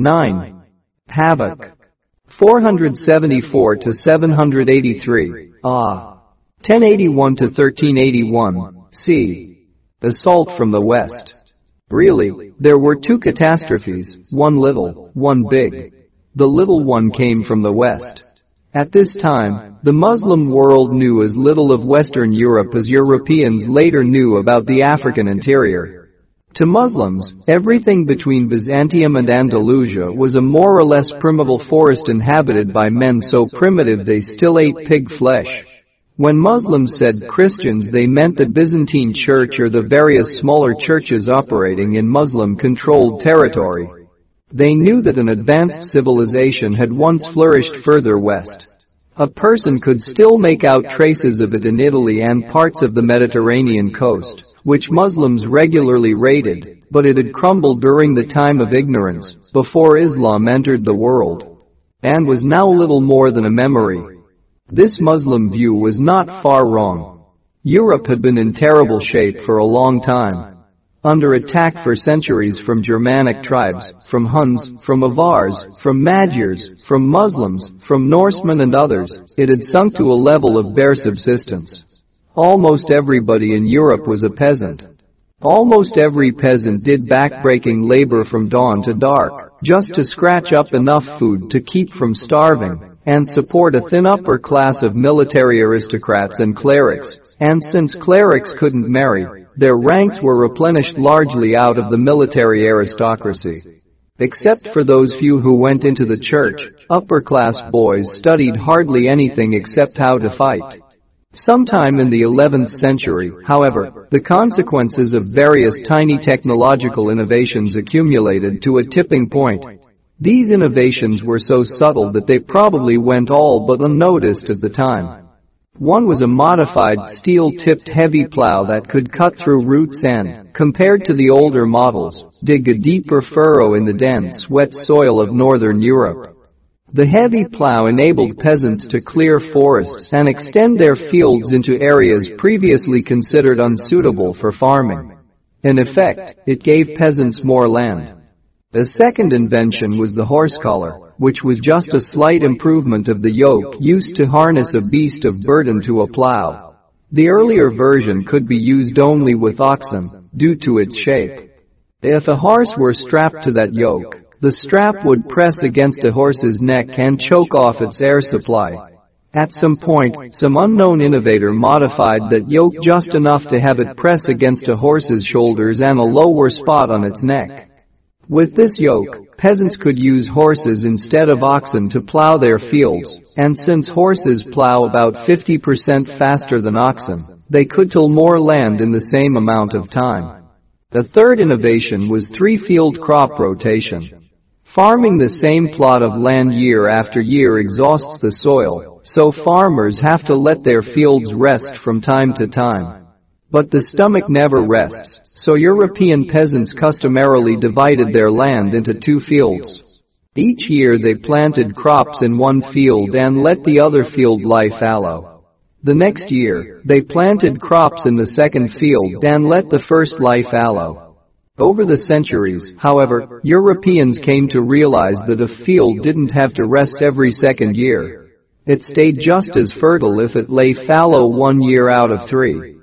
9. Havoc. 474 to 783. Ah. 1081 to 1381. C. Assault from the west. Really, there were two catastrophes, one little, one big. The little one came from the west. At this time, the Muslim world knew as little of Western Europe as Europeans later knew about the African interior. To Muslims, everything between Byzantium and Andalusia was a more or less primeval forest inhabited by men so primitive they still ate pig flesh. When Muslims said Christians they meant the Byzantine Church or the various smaller churches operating in Muslim-controlled territory. They knew that an advanced civilization had once flourished further west. A person could still make out traces of it in Italy and parts of the Mediterranean coast which Muslims regularly raided, but it had crumbled during the time of ignorance, before Islam entered the world, and was now little more than a memory. This Muslim view was not far wrong. Europe had been in terrible shape for a long time. Under attack for centuries from Germanic tribes, from Huns, from Avars, from Magyars, from Muslims, from Norsemen and others, it had sunk to a level of bare subsistence. Almost everybody in Europe was a peasant. Almost every peasant did backbreaking labor from dawn to dark, just to scratch up enough food to keep from starving, and support a thin upper class of military aristocrats and clerics, and since clerics couldn't marry, their ranks were replenished largely out of the military aristocracy. Except for those few who went into the church, upper class boys studied hardly anything except how to fight. Sometime in the 11th century, however, the consequences of various tiny technological innovations accumulated to a tipping point. These innovations were so subtle that they probably went all but unnoticed at the time. One was a modified steel-tipped heavy plow that could cut through roots and, compared to the older models, dig a deeper furrow in the dense, wet soil of northern Europe. The heavy plow enabled peasants to clear forests and extend their fields into areas previously considered unsuitable for farming. In effect, it gave peasants more land. The second invention was the horse collar, which was just a slight improvement of the yoke used to harness a beast of burden to a plow. The earlier version could be used only with oxen, due to its shape. If a horse were strapped to that yoke, the strap would press against a horse's neck and choke off its air supply. At some point, some unknown innovator modified that yoke just enough to have it press against a horse's shoulders and a lower spot on its neck. With this yoke, peasants could use horses instead of oxen to plow their fields, and since horses plow about 50% faster than oxen, they could till more land in the same amount of time. The third innovation was three-field crop rotation. Farming the same plot of land year after year exhausts the soil, so farmers have to let their fields rest from time to time. But the stomach never rests, so European peasants customarily divided their land into two fields. Each year they planted crops in one field and let the other field lie fallow. The next year, they planted crops in the second field and let the first lie fallow. Over the centuries, however, Europeans came to realize that a field didn't have to rest every second year. It stayed just as fertile if it lay fallow one year out of three.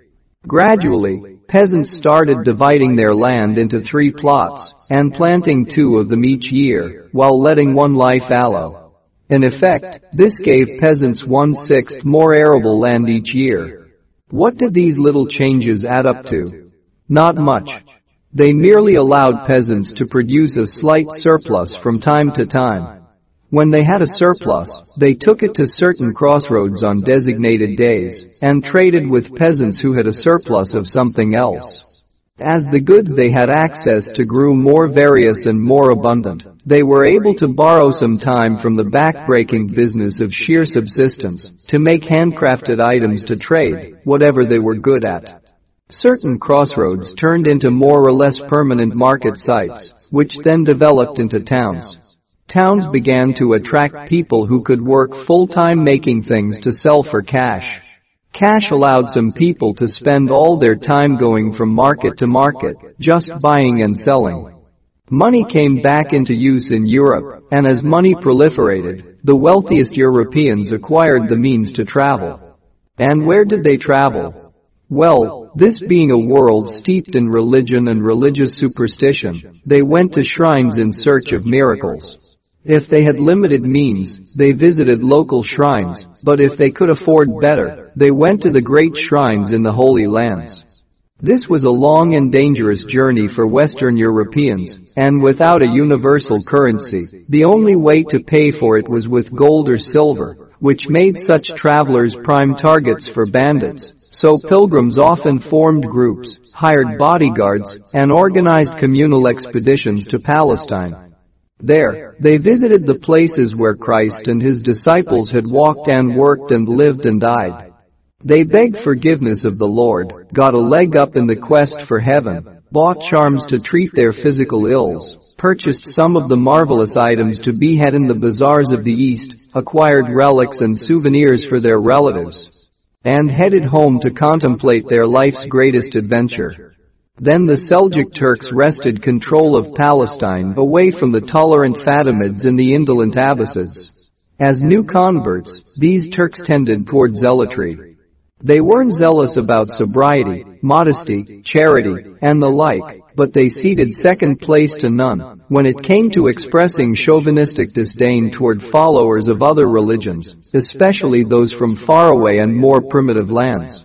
Gradually, peasants started dividing their land into three plots and planting two of them each year, while letting one lie fallow. In effect, this gave peasants one-sixth more arable land each year. What did these little changes add up to? Not much. They merely allowed peasants to produce a slight surplus from time to time. When they had a surplus, they took it to certain crossroads on designated days and traded with peasants who had a surplus of something else. As the goods they had access to grew more various and more abundant, they were able to borrow some time from the backbreaking business of sheer subsistence to make handcrafted items to trade, whatever they were good at. Certain crossroads turned into more or less permanent market sites, which then developed into towns. Towns began to attract people who could work full-time making things to sell for cash. Cash allowed some people to spend all their time going from market to market, just buying and selling. Money came back into use in Europe, and as money proliferated, the wealthiest Europeans acquired the means to travel. And where did they travel? Well, this being a world steeped in religion and religious superstition, they went to shrines in search of miracles. If they had limited means, they visited local shrines, but if they could afford better, they went to the great shrines in the Holy Lands. This was a long and dangerous journey for Western Europeans, and without a universal currency, the only way to pay for it was with gold or silver, which made such travelers prime targets for bandits, so pilgrims often formed groups, hired bodyguards, and organized communal expeditions to Palestine. There, they visited the places where Christ and his disciples had walked and worked and lived and died. They begged forgiveness of the Lord, got a leg up in the quest for heaven, bought charms to treat their physical ills, purchased some of the marvelous items to behead in the bazaars of the East, acquired relics and souvenirs for their relatives, and headed home to contemplate their life's greatest adventure. Then the Seljuk Turks wrested control of Palestine away from the tolerant Fatimids and the indolent Abbasids. As new converts, these Turks tended toward zealotry, they weren't zealous about sobriety, modesty, charity, and the like, but they ceded second place to none when it came to expressing chauvinistic disdain toward followers of other religions, especially those from faraway and more primitive lands.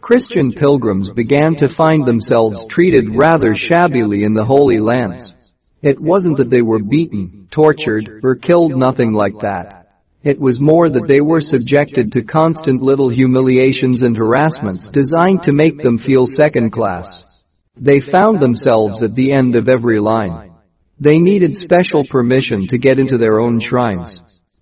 Christian pilgrims began to find themselves treated rather shabbily in the Holy Lands. It wasn't that they were beaten, tortured, or killed nothing like that. It was more that they were subjected to constant little humiliations and harassments designed to make them feel second class. They found themselves at the end of every line. They needed special permission to get into their own shrines.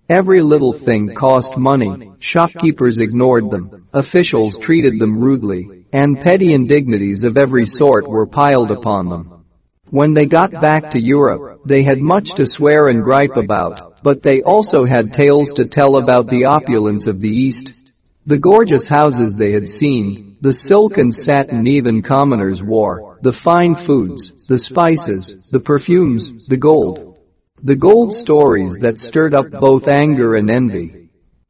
Every little thing cost money, shopkeepers ignored them, officials treated them rudely, and petty indignities of every sort were piled upon them. When they got back to Europe, they had much to swear and gripe about, but they also had tales to tell about the opulence of the East, the gorgeous houses they had seen, the silk and satin even commoners wore, the fine foods, the spices, the perfumes, the gold. The gold stories that stirred up both anger and envy.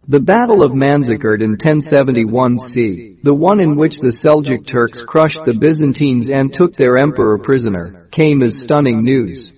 The Battle of Manzikert in 1071 c, the one in which the Seljuk Turks crushed the Byzantines and took their emperor prisoner, came as stunning news.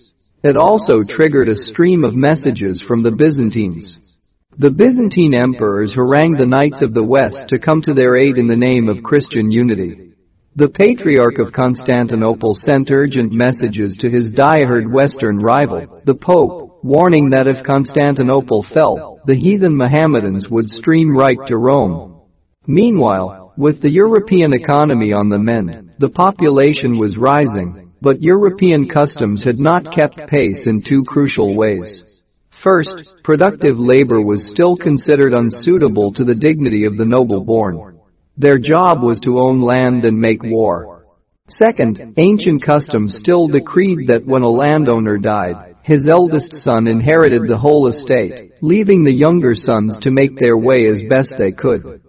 It also triggered a stream of messages from the Byzantines. The Byzantine emperors harangued the knights of the West to come to their aid in the name of Christian unity. The Patriarch of Constantinople sent urgent messages to his diehard Western rival, the Pope, warning that if Constantinople fell, the heathen Mohammedans would stream right to Rome. Meanwhile, with the European economy on the mend, the population was rising, but European customs had not kept pace in two crucial ways. First, productive labor was still considered unsuitable to the dignity of the noble born. Their job was to own land and make war. Second, ancient custom still decreed that when a landowner died, his eldest son inherited the whole estate, leaving the younger sons to make their way as best they could.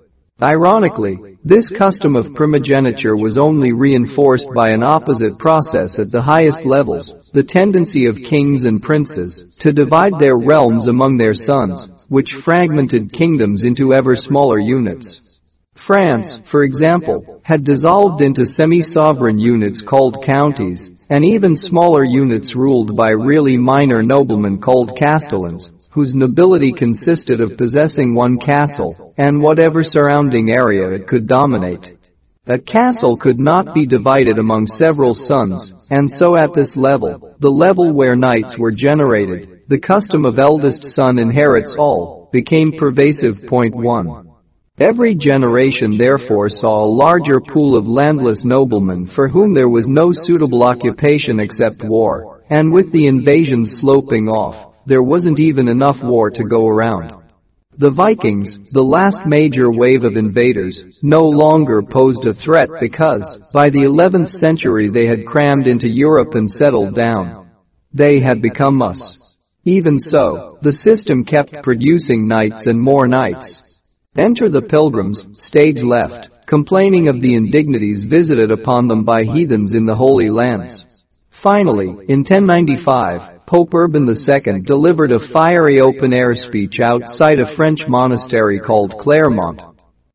Ironically, this custom of primogeniture was only reinforced by an opposite process at the highest levels, the tendency of kings and princes to divide their realms among their sons, which fragmented kingdoms into ever smaller units. France, for example, had dissolved into semi-sovereign units called counties, and even smaller units ruled by really minor noblemen called castellans, whose nobility consisted of possessing one castle and whatever surrounding area it could dominate. A castle could not be divided among several sons, and so at this level, the level where knights were generated, the custom of eldest son inherits all, became pervasive. Point 1. Every generation therefore saw a larger pool of landless noblemen for whom there was no suitable occupation except war, and with the invasions sloping off, there wasn't even enough war to go around. The Vikings, the last major wave of invaders, no longer posed a threat because, by the 11th century they had crammed into Europe and settled down. They had become us. Even so, the system kept producing knights and more knights. Enter the pilgrims, stage left, complaining of the indignities visited upon them by heathens in the Holy Lands. Finally, in 1095, Pope Urban II delivered a fiery open-air speech outside a French monastery called Clermont.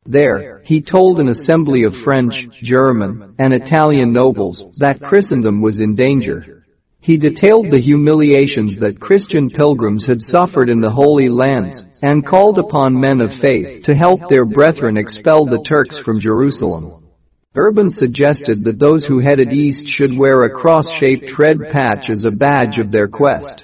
There, he told an assembly of French, German, and Italian nobles that Christendom was in danger. He detailed the humiliations that Christian pilgrims had suffered in the Holy Lands and called upon men of faith to help their brethren expel the Turks from Jerusalem. Urban suggested that those who headed east should wear a cross-shaped red patch as a badge of their quest.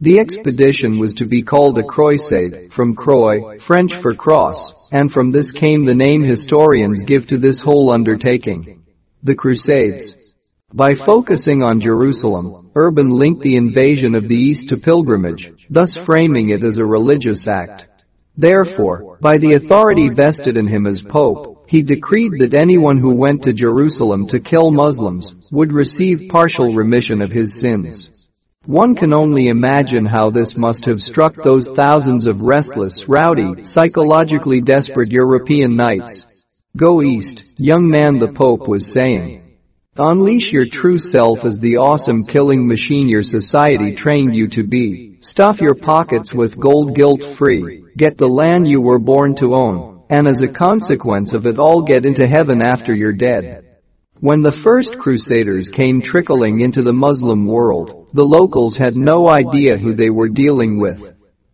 The expedition was to be called a croisade, from croix, French for cross, and from this came the name historians give to this whole undertaking. The Crusades. By focusing on Jerusalem, Urban linked the invasion of the East to pilgrimage, thus framing it as a religious act. Therefore, by the authority vested in him as Pope, he decreed that anyone who went to Jerusalem to kill Muslims would receive partial remission of his sins. One can only imagine how this must have struck those thousands of restless, rowdy, psychologically desperate European knights. Go east, young man the Pope was saying. Unleash your true self as the awesome killing machine your society trained you to be. Stuff your pockets with gold guilt free. Get the land you were born to own and as a consequence of it all get into heaven after you're dead. When the first crusaders came trickling into the Muslim world, the locals had no idea who they were dealing with.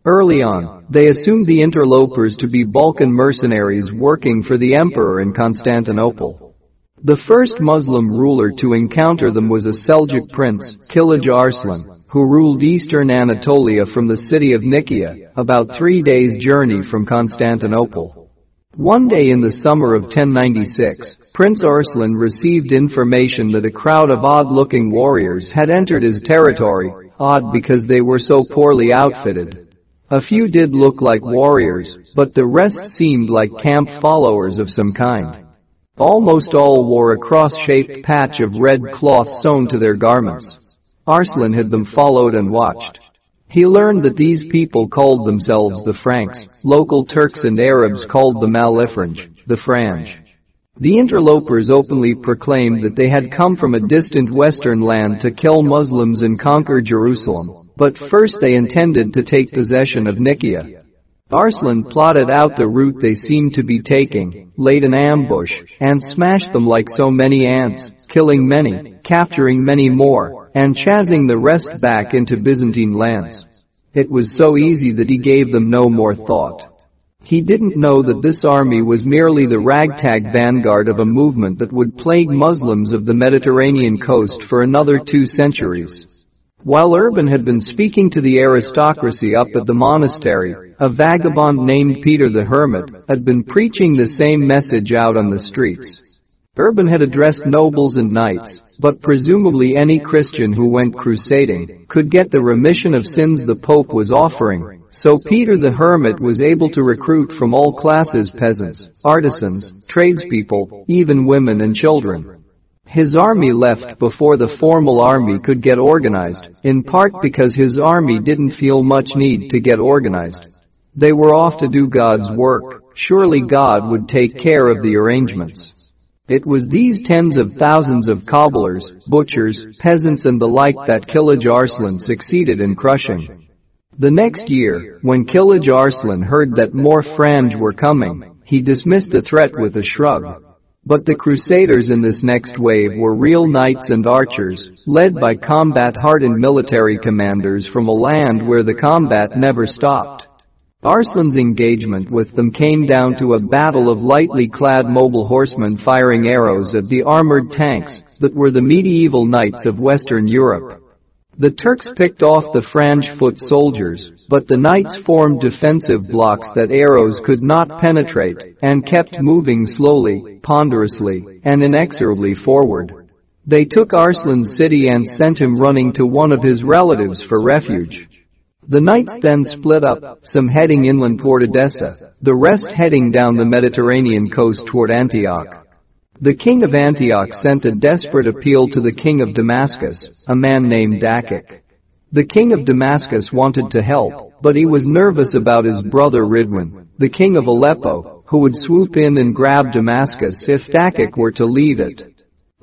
Early on, they assumed the interlopers to be Balkan mercenaries working for the emperor in Constantinople. The first Muslim ruler to encounter them was a Seljuk prince, Kilij Arslan, who ruled eastern Anatolia from the city of Nicaea, about three days' journey from Constantinople. One day in the summer of 1096, Prince Arslan received information that a crowd of odd-looking warriors had entered his territory, odd because they were so poorly outfitted. A few did look like warriors, but the rest seemed like camp followers of some kind. Almost all wore a cross-shaped patch of red cloth sewn to their garments. Arslan had them followed and watched. He learned that these people called themselves the Franks, local Turks and Arabs called the Malifrange, the Frange. The interlopers openly proclaimed that they had come from a distant western land to kill Muslims and conquer Jerusalem, but first they intended to take possession of Nicaea. Arslan plotted out the route they seemed to be taking, laid an ambush, and smashed them like so many ants, killing many, capturing many more, and chasing the rest back into Byzantine lands. It was so easy that he gave them no more thought. He didn't know that this army was merely the ragtag vanguard of a movement that would plague Muslims of the Mediterranean coast for another two centuries. While Urban had been speaking to the aristocracy up at the monastery, a vagabond named Peter the Hermit had been preaching the same message out on the streets. Urban had addressed nobles and knights, but presumably any Christian who went crusading could get the remission of sins the Pope was offering, so Peter the Hermit was able to recruit from all classes peasants, artisans, tradespeople, even women and children. His army left before the formal army could get organized, in part because his army didn't feel much need to get organized. They were off to do God's work, surely God would take care of the arrangements. It was these tens of thousands of cobblers, butchers, peasants and the like that Kilij Arslan succeeded in crushing. The next year, when Kilij Arslan heard that more Frange were coming, he dismissed the threat with a shrug. But the crusaders in this next wave were real knights and archers, led by combat-hardened military commanders from a land where the combat never stopped. Arslan's engagement with them came down to a battle of lightly clad mobile horsemen firing arrows at the armored tanks that were the medieval knights of Western Europe. The Turks picked off the Frange foot soldiers, but the knights formed defensive blocks that arrows could not penetrate and kept moving slowly, ponderously, and inexorably forward. They took Arslan's city and sent him running to one of his relatives for refuge. The knights then split up, some heading inland toward Edessa, the rest heading down the Mediterranean coast toward Antioch. The king of Antioch sent a desperate appeal to the king of Damascus, a man named Dakic. The king of Damascus wanted to help, but he was nervous about his brother Ridwan, the king of Aleppo, who would swoop in and grab Damascus if Dakic were to leave it.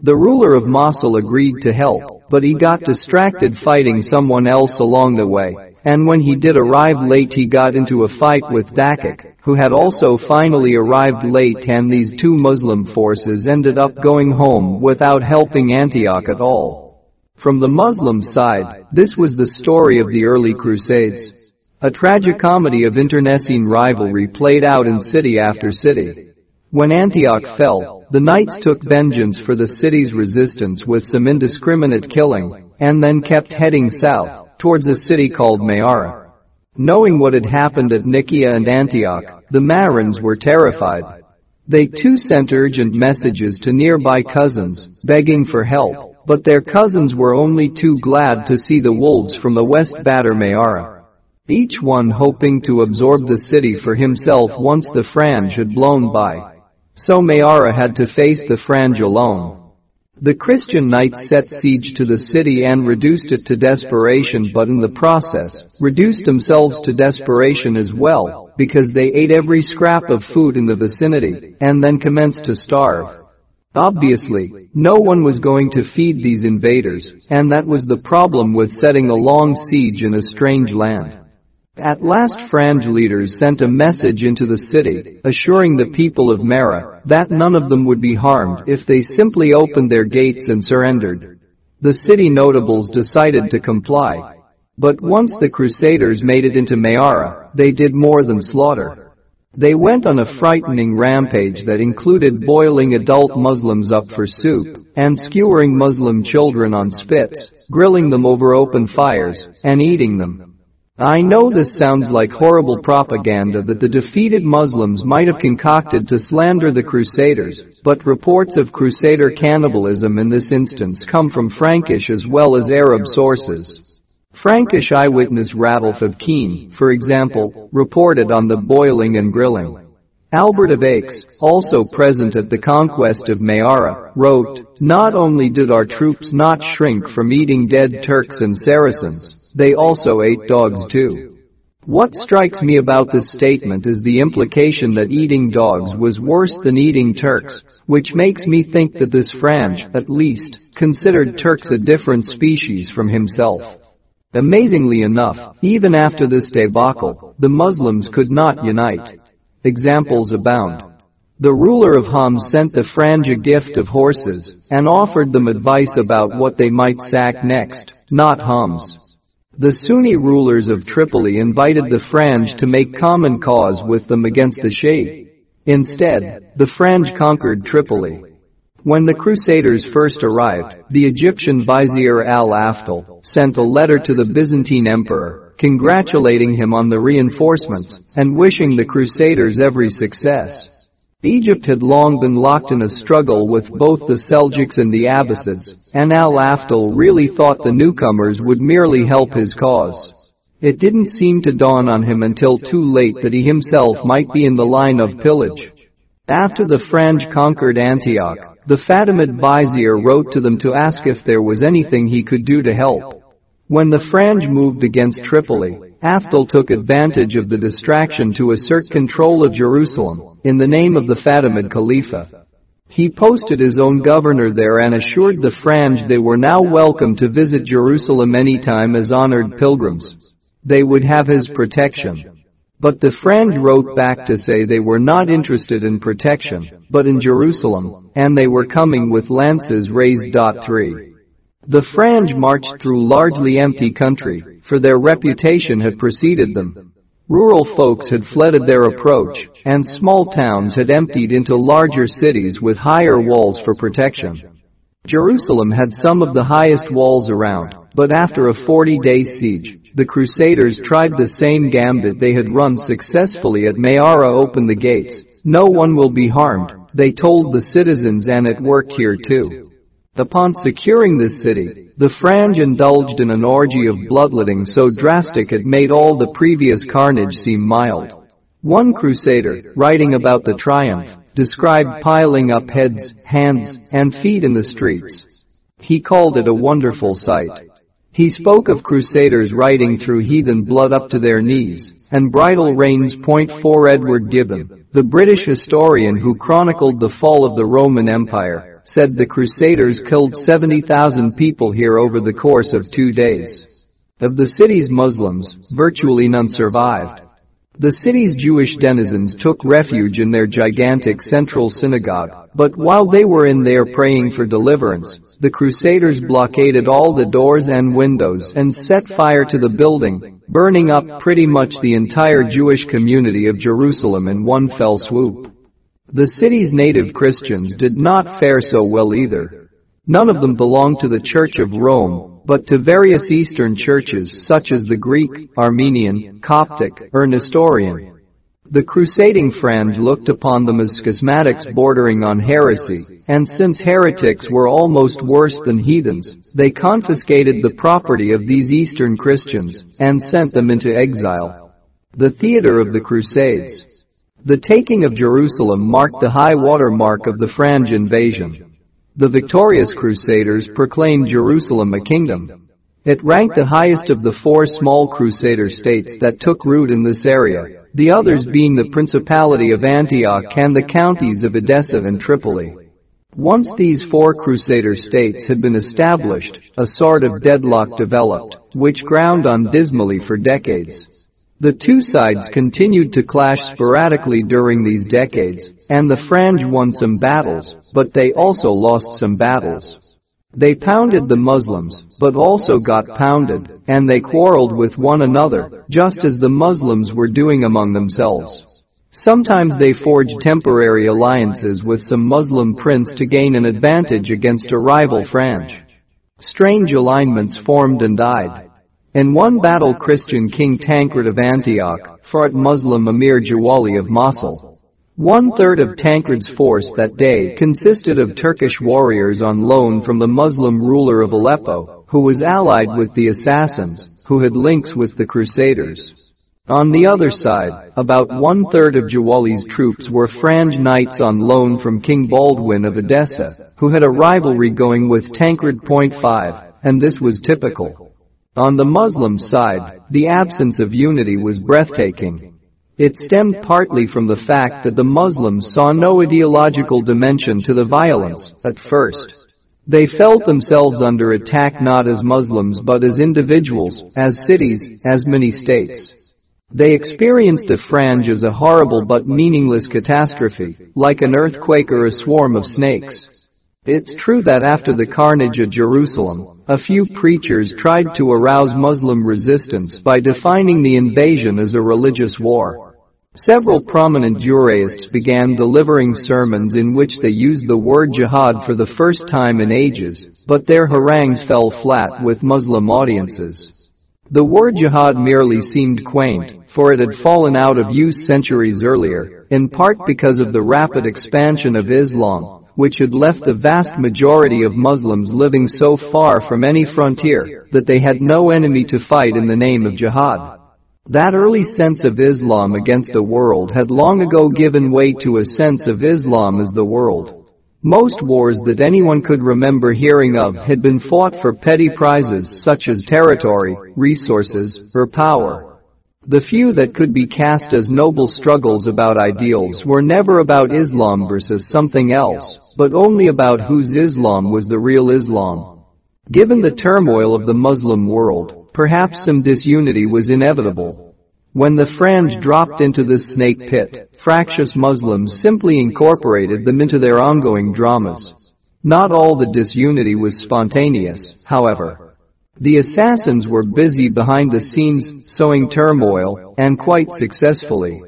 The ruler of Mosul agreed to help, but he got distracted fighting someone else along the way, and when he did arrive late he got into a fight with Dakik, who had also finally arrived late and these two Muslim forces ended up going home without helping Antioch at all. From the Muslim side, this was the story of the early Crusades. A tragicomedy of internecine rivalry played out in city after city. When Antioch fell, the knights took vengeance for the city's resistance with some indiscriminate killing, and then kept heading south, towards a city called Mayara. Knowing what had happened at Nicaea and Antioch, the Marans were terrified. They too sent urgent messages to nearby cousins, begging for help, but their cousins were only too glad to see the wolves from the west batter Mayara. Each one hoping to absorb the city for himself once the Frange had blown by. So Mayara had to face the Frange alone. The Christian knights set siege to the city and reduced it to desperation but in the process, reduced themselves to desperation as well, because they ate every scrap of food in the vicinity, and then commenced to starve. Obviously, no one was going to feed these invaders, and that was the problem with setting a long siege in a strange land. At last Frange leaders sent a message into the city, assuring the people of Mera that none of them would be harmed if they simply opened their gates and surrendered. The city notables decided to comply. But once the Crusaders made it into Mayara, they did more than slaughter. They went on a frightening rampage that included boiling adult Muslims up for soup and skewering Muslim children on spits, grilling them over open fires, and eating them. I know this sounds like horrible propaganda that the defeated Muslims might have concocted to slander the Crusaders, but reports of Crusader cannibalism in this instance come from Frankish as well as Arab sources. Frankish eyewitness Radulf of Keene, for example, reported on the boiling and grilling. Albert of Aix, also present at the conquest of Mayara, wrote, Not only did our troops not shrink from eating dead Turks and Saracens, they also ate dogs too. What strikes me about this statement is the implication that eating dogs was worse than eating Turks, which makes me think that this Frange, at least, considered Turks a different species from himself. Amazingly enough, even after this debacle, the Muslims could not unite. Examples abound. The ruler of Homs sent the Frange a gift of horses and offered them advice about what they might sack next, not Homs. The Sunni rulers of Tripoli invited the Frange to make common cause with them against the Sheikh. Instead, the Frange conquered Tripoli. When the Crusaders first arrived, the Egyptian vizier al-Afdal sent a letter to the Byzantine emperor, congratulating him on the reinforcements and wishing the Crusaders every success. Egypt had long been locked in a struggle with both the Seljuks and the Abbasids, and al-Afdal really thought the newcomers would merely help his cause. It didn't seem to dawn on him until too late that he himself might be in the line of pillage. After the Frange conquered Antioch, the Fatimid vizier wrote to them to ask if there was anything he could do to help. When the Frange moved against Tripoli, Afdal took advantage of the distraction to assert control of Jerusalem in the name of the Fatimid Khalifa. He posted his own governor there and assured the Frange they were now welcome to visit Jerusalem anytime as honored pilgrims. They would have his protection. But the Frange wrote back to say they were not interested in protection, but in Jerusalem, and they were coming with lances raised. 3. The Frange marched through largely empty country, for their reputation had preceded them. Rural folks had fled at their approach, and small towns had emptied into larger cities with higher walls for protection. Jerusalem had some of the highest walls around, but after a 40-day siege, the Crusaders tried the same gambit they had run successfully at Mayara open the gates. No one will be harmed, they told the citizens and it worked here too. Upon securing this city, the Frange indulged in an orgy of bloodletting so drastic it made all the previous carnage seem mild. One crusader, writing about the triumph, described piling up heads, hands, and feet in the streets. He called it a wonderful sight. He spoke of crusaders riding through heathen blood up to their knees, and bridle reins. Point for Edward Gibbon, the British historian who chronicled the fall of the Roman Empire, said the Crusaders killed 70,000 people here over the course of two days. Of the city's Muslims, virtually none survived. The city's Jewish denizens took refuge in their gigantic central synagogue, but while they were in there praying for deliverance, the Crusaders blockaded all the doors and windows and set fire to the building, burning up pretty much the entire Jewish community of Jerusalem in one fell swoop. The city's native Christians did not fare so well either. None of them belonged to the Church of Rome, but to various Eastern churches such as the Greek, Armenian, Coptic, or Nestorian. The crusading Frange looked upon them as schismatics bordering on heresy, and since heretics were almost worse than heathens, they confiscated the property of these Eastern Christians and sent them into exile. The theater of the Crusades the taking of Jerusalem marked the high water mark of the Frange invasion. The victorious Crusaders proclaimed Jerusalem a kingdom. It ranked the highest of the four small Crusader states that took root in this area, the others being the Principality of Antioch and the counties of Edessa and Tripoli. Once these four Crusader states had been established, a sort of deadlock developed, which ground on dismally for decades. The two sides continued to clash sporadically during these decades, and the Frange won some battles, but they also lost some battles. They pounded the Muslims, but also got pounded, and they quarreled with one another, just as the Muslims were doing among themselves. Sometimes they forged temporary alliances with some Muslim prince to gain an advantage against a rival Frange. Strange alignments formed and died. In one battle Christian King Tancred of Antioch fought Muslim Amir Jawali of Mosul. One-third of Tancred's force that day consisted of Turkish warriors on loan from the Muslim ruler of Aleppo, who was allied with the assassins, who had links with the Crusaders. On the other side, about one-third of Jawali's troops were Frange knights on loan from King Baldwin of Edessa, who had a rivalry going with Tancred. 5, and this was typical. On the Muslim side, the absence of unity was breathtaking. It stemmed partly from the fact that the Muslims saw no ideological dimension to the violence, at first. They felt themselves under attack not as Muslims but as individuals, as cities, as many states. They experienced the Frange as a horrible but meaningless catastrophe, like an earthquake or a swarm of snakes. It's true that after the carnage at Jerusalem, a few preachers tried to arouse Muslim resistance by defining the invasion as a religious war. Several prominent jurists began delivering sermons in which they used the word jihad for the first time in ages, but their harangues fell flat with Muslim audiences. The word jihad merely seemed quaint, for it had fallen out of use centuries earlier, in part because of the rapid expansion of Islam, which had left the vast majority of Muslims living so far from any frontier that they had no enemy to fight in the name of jihad. That early sense of Islam against the world had long ago given way to a sense of Islam as the world. Most wars that anyone could remember hearing of had been fought for petty prizes such as territory, resources, or power. The few that could be cast as noble struggles about ideals were never about Islam versus something else, but only about whose Islam was the real Islam. Given the turmoil of the Muslim world, perhaps some disunity was inevitable. When the Frange dropped into this snake pit, fractious Muslims simply incorporated them into their ongoing dramas. Not all the disunity was spontaneous, however. The assassins were busy behind the scenes, sowing turmoil, and quite successfully.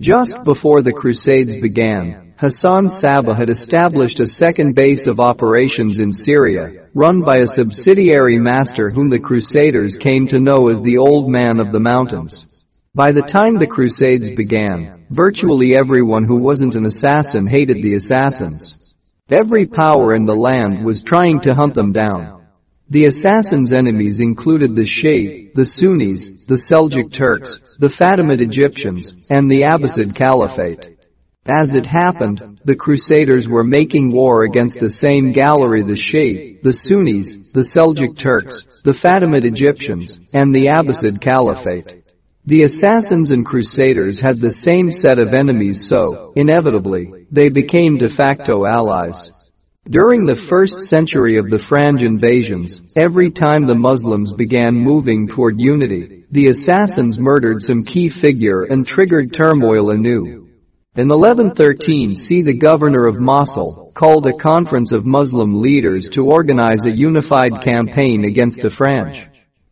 Just before the Crusades began, Hassan Sabbah had established a second base of operations in Syria, run by a subsidiary master whom the Crusaders came to know as the Old Man of the Mountains. By the time the Crusades began, virtually everyone who wasn't an assassin hated the assassins. Every power in the land was trying to hunt them down. The assassin's enemies included the Shia, the Sunnis, the Seljuk Turks, the Fatimid Egyptians, and the Abbasid Caliphate. As it happened, the Crusaders were making war against the same gallery the Shia, the Sunnis, the Seljuk Turks, the Fatimid Egyptians, and the Abbasid Caliphate. The assassins and crusaders had the same set of enemies so, inevitably, they became de facto allies. During the first century of the Franj invasions, every time the Muslims began moving toward unity, the assassins murdered some key figure and triggered turmoil anew. In 1113 see the governor of Mosul called a conference of Muslim leaders to organize a unified campaign against the French.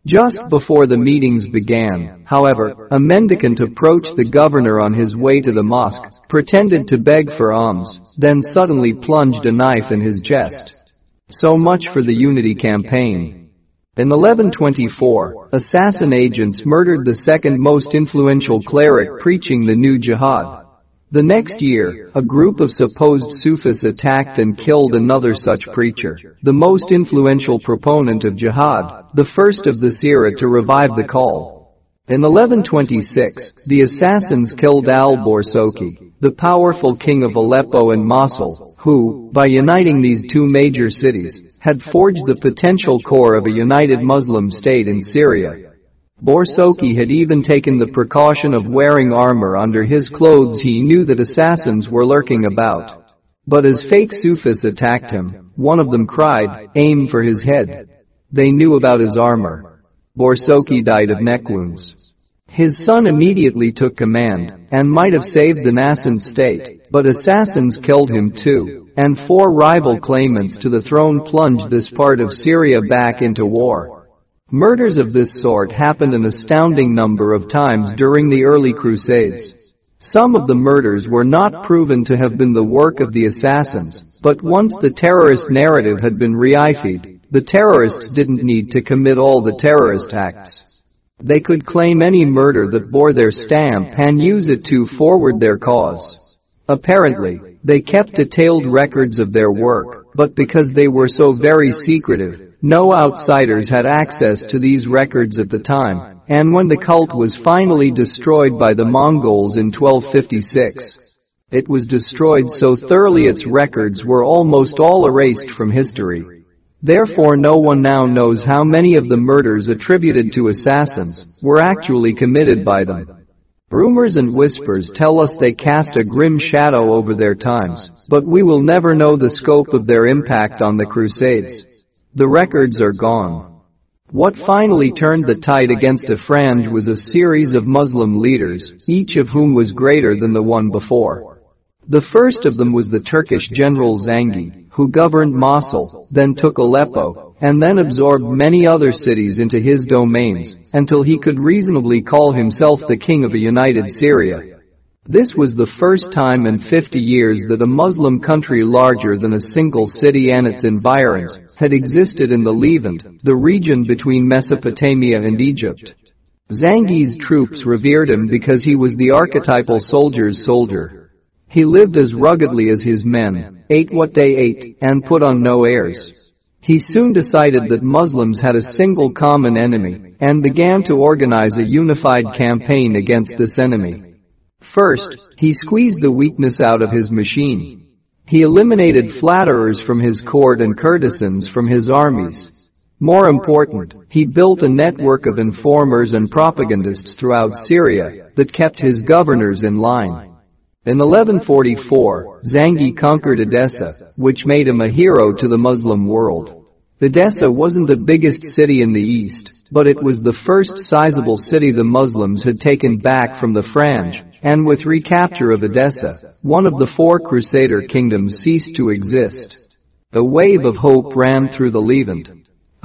Just before the meetings began, however, a mendicant approached the governor on his way to the mosque, pretended to beg for alms, then suddenly plunged a knife in his chest. So much for the unity campaign. In 1124, assassin agents murdered the second most influential cleric preaching the new jihad. The next year, a group of supposed Sufis attacked and killed another such preacher, the most influential proponent of jihad, the first of the era to revive the call. In 1126, the assassins killed al-Borsoki, the powerful king of Aleppo and Mosul, who, by uniting these two major cities, had forged the potential core of a united Muslim state in Syria. Borsoki had even taken the precaution of wearing armor under his clothes he knew that assassins were lurking about. But as fake Sufis attacked him, one of them cried, aim for his head. They knew about his armor. Borsoki died of neck wounds. His son immediately took command, and might have saved the nascent state, but assassins killed him too, and four rival claimants to the throne plunged this part of Syria back into war. Murders of this sort happened an astounding number of times during the early Crusades. Some of the murders were not proven to have been the work of the assassins, but once the terrorist narrative had been reified, the terrorists didn't need to commit all the terrorist acts. They could claim any murder that bore their stamp and use it to forward their cause. Apparently, they kept detailed records of their work, but because they were so very secretive, no outsiders had access to these records at the time, and when the cult was finally destroyed by the Mongols in 1256, it was destroyed so thoroughly its records were almost all erased from history. Therefore no one now knows how many of the murders attributed to assassins were actually committed by them. Rumors and whispers tell us they cast a grim shadow over their times, but we will never know the scope of their impact on the Crusades. The records are gone. What finally turned the tide against a was a series of Muslim leaders, each of whom was greater than the one before. The first of them was the Turkish general Zangi, who governed Mosul, then took Aleppo, and then absorbed many other cities into his domains, until he could reasonably call himself the king of a united Syria. This was the first time in 50 years that a Muslim country larger than a single city and its environs had existed in the Levant, the region between Mesopotamia and Egypt. Zangi's troops revered him because he was the archetypal soldier's soldier. He lived as ruggedly as his men, ate what they ate, and put on no airs. He soon decided that Muslims had a single common enemy, and began to organize a unified campaign against this enemy. First, he squeezed the weakness out of his machine. He eliminated flatterers from his court and courtesans from his armies. More important, he built a network of informers and propagandists throughout Syria that kept his governors in line. In 1144, Zangi conquered Edessa, which made him a hero to the Muslim world. Edessa wasn't the biggest city in the east, but it was the first sizable city the Muslims had taken back from the Franj, and with recapture of Edessa, one of the four Crusader kingdoms ceased to exist. A wave of hope ran through the Levant.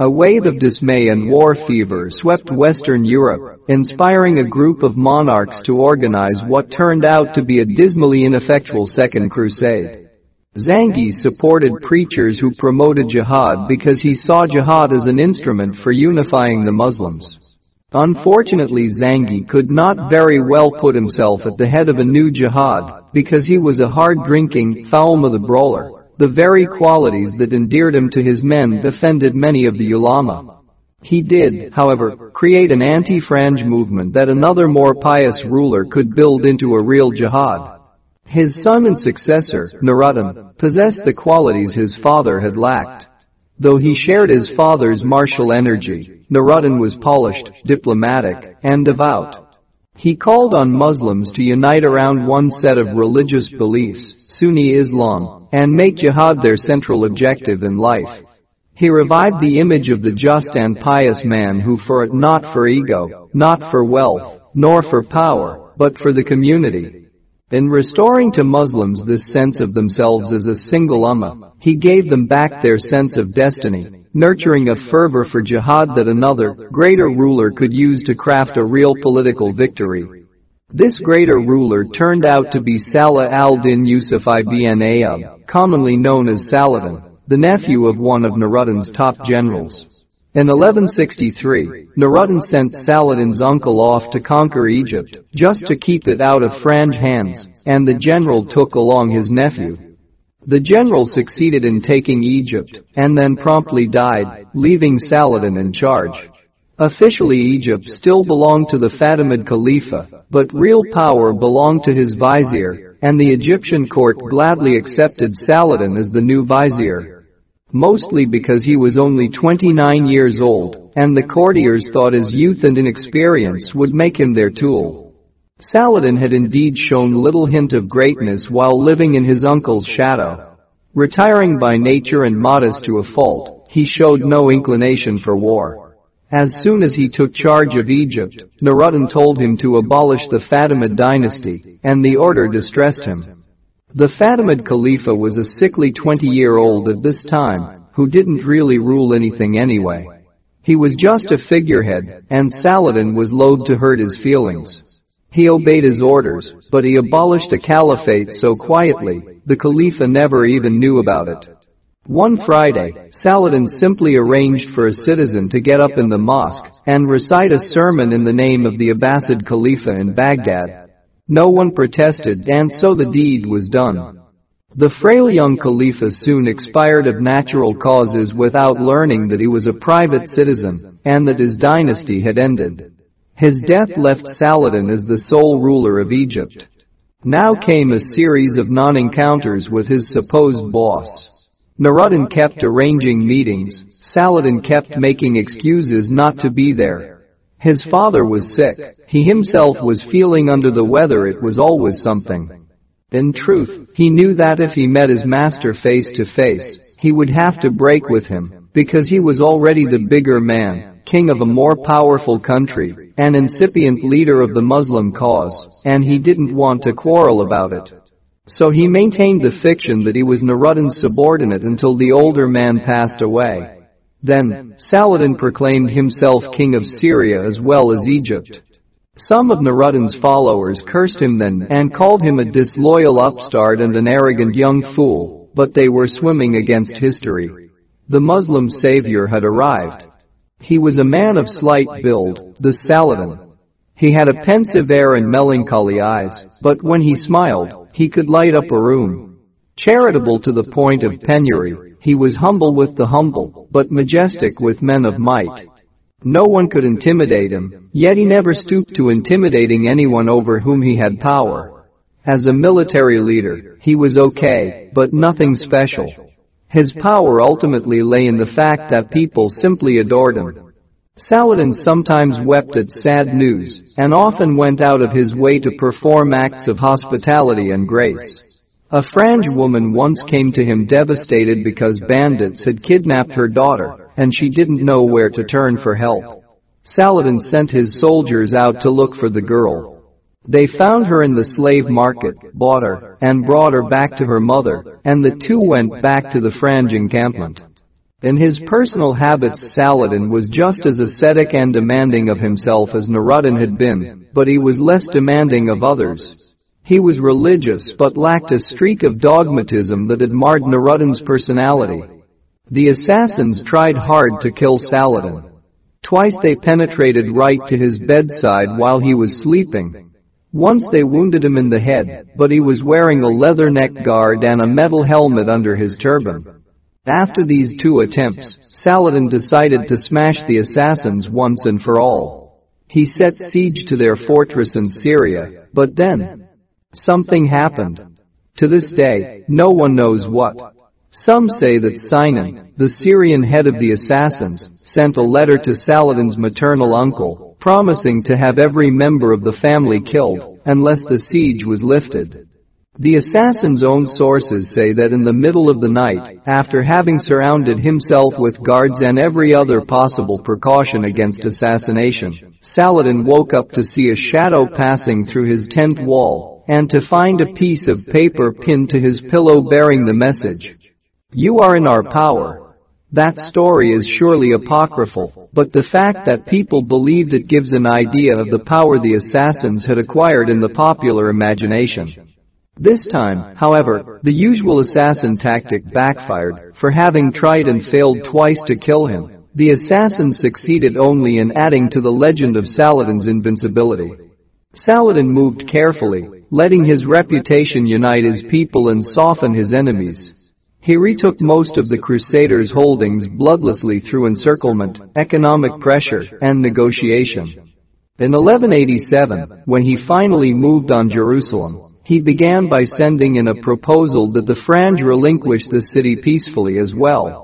A wave of dismay and war fever swept Western Europe, inspiring a group of monarchs to organize what turned out to be a dismally ineffectual Second Crusade. Zangi supported preachers who promoted jihad because he saw jihad as an instrument for unifying the Muslims. Unfortunately Zangi could not very well put himself at the head of a new jihad because he was a hard-drinking, foul-mouthed brawler. The very qualities that endeared him to his men defended many of the ulama. He did, however, create an anti-Franj movement that another more pious ruler could build into a real jihad. His son and successor, Nuruddin, possessed the qualities his father had lacked. Though he shared his father's martial energy, Nuruddin was polished, diplomatic, and devout. He called on Muslims to unite around one set of religious beliefs, Sunni Islam, and make jihad their central objective in life. He revived the image of the just and pious man who fought not for ego, not for wealth, nor for power, but for the community. In restoring to Muslims this sense of themselves as a single ummah, he gave them back their sense of destiny, nurturing a fervor for jihad that another, greater ruler could use to craft a real political victory. This greater ruler turned out to be Salah al-Din Yusuf ibn Ayyub, commonly known as Saladin, the nephew of one of Nuruddin's top generals. In 1163, Nuruddin sent Saladin's uncle off to conquer Egypt, just to keep it out of Franj hands, and the general took along his nephew. The general succeeded in taking Egypt, and then promptly died, leaving Saladin in charge. Officially Egypt still belonged to the Fatimid Khalifa, but real power belonged to his vizier, and the Egyptian court gladly accepted Saladin as the new vizier. Mostly because he was only 29 years old, and the courtiers thought his youth and inexperience would make him their tool. Saladin had indeed shown little hint of greatness while living in his uncle's shadow. Retiring by nature and modest to a fault, he showed no inclination for war. As soon as he took charge of Egypt, Nuruddin told him to abolish the Fatimid dynasty, and the order distressed him. The Fatimid Khalifa was a sickly 20-year-old at this time, who didn't really rule anything anyway. He was just a figurehead, and Saladin was loath to hurt his feelings. He obeyed his orders, but he abolished the caliphate so quietly, the Khalifa never even knew about it. One Friday, Saladin simply arranged for a citizen to get up in the mosque and recite a sermon in the name of the Abbasid Khalifa in Baghdad. No one protested and so the deed was done. The frail young Khalifa soon expired of natural causes without learning that he was a private citizen and that his dynasty had ended. His death left Saladin as the sole ruler of Egypt. Now came a series of non-encounters with his supposed boss. Nuruddin kept arranging meetings, Saladin kept making excuses not to be there. His father was sick, he himself was feeling under the weather. it was always something. In truth, he knew that if he met his master face to face, he would have to break with him, because he was already the bigger man, king of a more powerful country, an incipient leader of the Muslim cause, and he didn't want to quarrel about it. So he maintained the fiction that he was Nuruddin's subordinate until the older man passed away. Then, Saladin proclaimed himself king of Syria as well as Egypt. Some of Nuruddin's followers cursed him then and called him a disloyal upstart and an arrogant young fool, but they were swimming against history. The Muslim savior had arrived. He was a man of slight build, the Saladin. He had a pensive air and melancholy eyes, but when he smiled, he could light up a room. Charitable to the point of penury, he was humble with the humble, but majestic with men of might. No one could intimidate him, yet he never stooped to intimidating anyone over whom he had power. As a military leader, he was okay, but nothing special. His power ultimately lay in the fact that people simply adored him. Saladin sometimes wept at sad news, and often went out of his way to perform acts of hospitality and grace. A Franj woman once came to him devastated because bandits had kidnapped her daughter, and she didn't know where to turn for help. Saladin sent his soldiers out to look for the girl. They found her in the slave market, bought her, and brought her back to her mother, and the two went back to the Franj encampment. In his personal habits Saladin was just as ascetic and demanding of himself as Nuruddin had been, but he was less demanding of others. He was religious but lacked a streak of dogmatism that had marred Nuruddin's personality. The assassins tried hard to kill Saladin. Twice they penetrated right to his bedside while he was sleeping. Once they wounded him in the head, but he was wearing a leather neck guard and a metal helmet under his turban. After these two attempts, Saladin decided to smash the assassins once and for all. He set siege to their fortress in Syria, but then something happened. To this day, no one knows what. Some say that Sinan, the Syrian head of the assassins, sent a letter to Saladin's maternal uncle, promising to have every member of the family killed unless the siege was lifted. The assassin's own sources say that in the middle of the night, after having surrounded himself with guards and every other possible precaution against assassination, Saladin woke up to see a shadow passing through his tent wall and to find a piece of paper pinned to his pillow bearing the message, You are in our power. That story is surely apocryphal, but the fact that people believed it gives an idea of the power the assassins had acquired in the popular imagination. This time, however, the usual assassin tactic backfired, for having tried and failed twice to kill him. The assassins succeeded only in adding to the legend of Saladin's invincibility. Saladin moved carefully, letting his reputation unite his people and soften his enemies. He retook most of the Crusaders' holdings bloodlessly through encirclement, economic pressure, and negotiation. In 1187, when he finally moved on Jerusalem, he began by sending in a proposal that the Franj relinquish the city peacefully as well.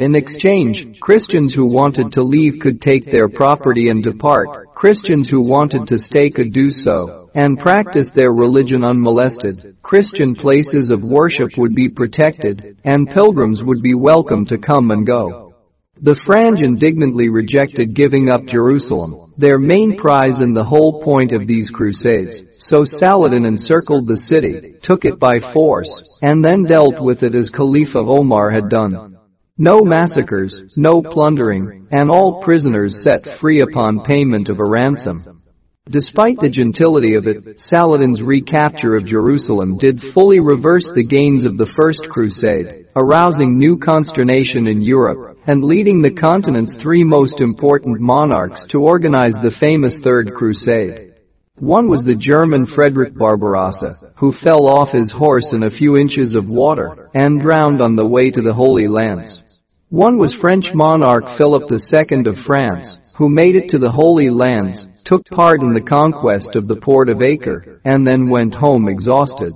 In exchange, Christians who wanted to leave could take their property and depart, Christians who wanted to stay could do so, and practice their religion unmolested, Christian places of worship would be protected, and pilgrims would be welcome to come and go. The Franj indignantly rejected giving up Jerusalem, their main prize and the whole point of these crusades, so Saladin encircled the city, took it by force, and then dealt with it as Khalifa Omar had done. No massacres, no plundering, and all prisoners set free upon payment of a ransom. Despite the gentility of it, Saladin's recapture of Jerusalem did fully reverse the gains of the First Crusade, arousing new consternation in Europe and leading the continent's three most important monarchs to organize the famous Third Crusade. One was the German Frederick Barbarossa, who fell off his horse in a few inches of water and drowned on the way to the Holy Lands. One was French monarch Philip II of France, who made it to the Holy Lands, took part in the conquest of the port of Acre, and then went home exhausted.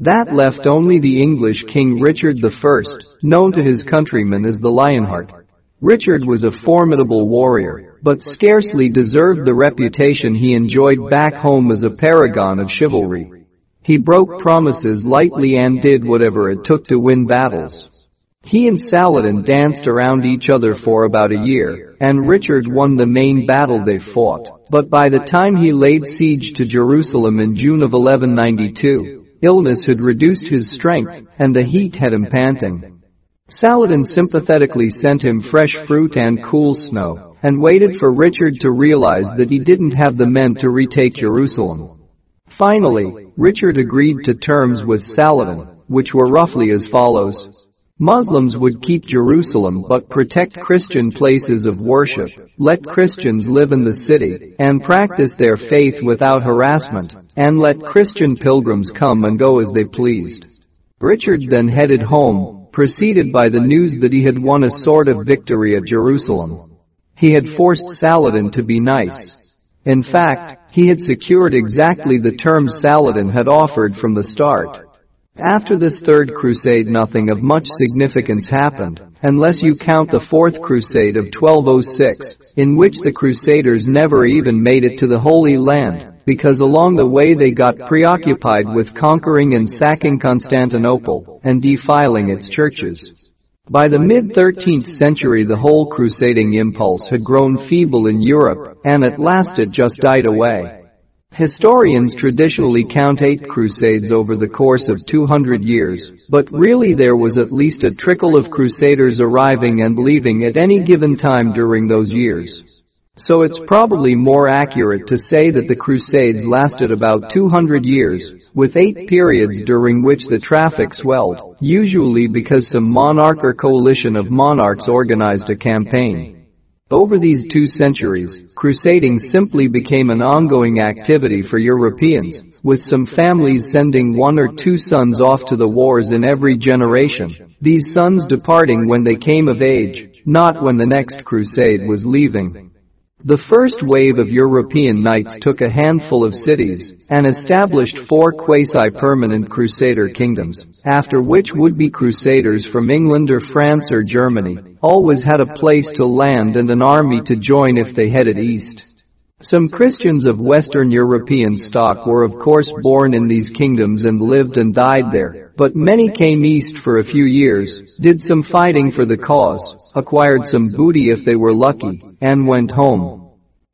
That left only the English King Richard I, known to his countrymen as the Lionheart. Richard was a formidable warrior, but scarcely deserved the reputation he enjoyed back home as a paragon of chivalry. He broke promises lightly and did whatever it took to win battles. He and Saladin danced around each other for about a year, and Richard won the main battle they fought, but by the time he laid siege to Jerusalem in June of 1192, Illness had reduced his strength, and the heat had him panting. Saladin sympathetically sent him fresh fruit and cool snow, and waited for Richard to realize that he didn't have the men to retake Jerusalem. Finally, Richard agreed to terms with Saladin, which were roughly as follows. Muslims would keep Jerusalem but protect Christian places of worship, let Christians live in the city, and practice their faith without harassment, and let Christian pilgrims come and go as they pleased. Richard then headed home, preceded by the news that he had won a sort of victory at Jerusalem. He had forced Saladin to be nice. In fact, he had secured exactly the terms Saladin had offered from the start. After this third crusade nothing of much significance happened, unless you count the fourth crusade of 1206, in which the crusaders never even made it to the Holy Land, because along the way they got preoccupied with conquering and sacking Constantinople and defiling its churches. By the mid-13th century the whole crusading impulse had grown feeble in Europe, and at last it just died away. Historians traditionally count eight crusades over the course of 200 years, but really there was at least a trickle of crusaders arriving and leaving at any given time during those years. So it's probably more accurate to say that the crusades lasted about 200 years, with eight periods during which the traffic swelled, usually because some monarch or coalition of monarchs organized a campaign. Over these two centuries, crusading simply became an ongoing activity for Europeans, with some families sending one or two sons off to the wars in every generation, these sons departing when they came of age, not when the next crusade was leaving. The first wave of European knights took a handful of cities and established four quasi-permanent crusader kingdoms, after which would-be crusaders from England or France or Germany always had a place to land and an army to join if they headed east. Some Christians of Western European stock were of course born in these kingdoms and lived and died there, but many came east for a few years, did some fighting for the cause, acquired some booty if they were lucky, and went home.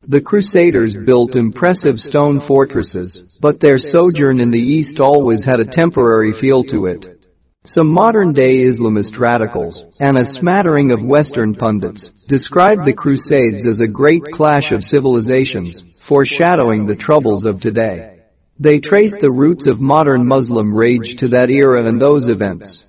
The Crusaders built impressive stone fortresses, but their sojourn in the east always had a temporary feel to it. Some modern-day Islamist radicals, and a smattering of Western pundits, describe the Crusades as a great clash of civilizations, foreshadowing the troubles of today. They trace the roots of modern Muslim rage to that era and those events.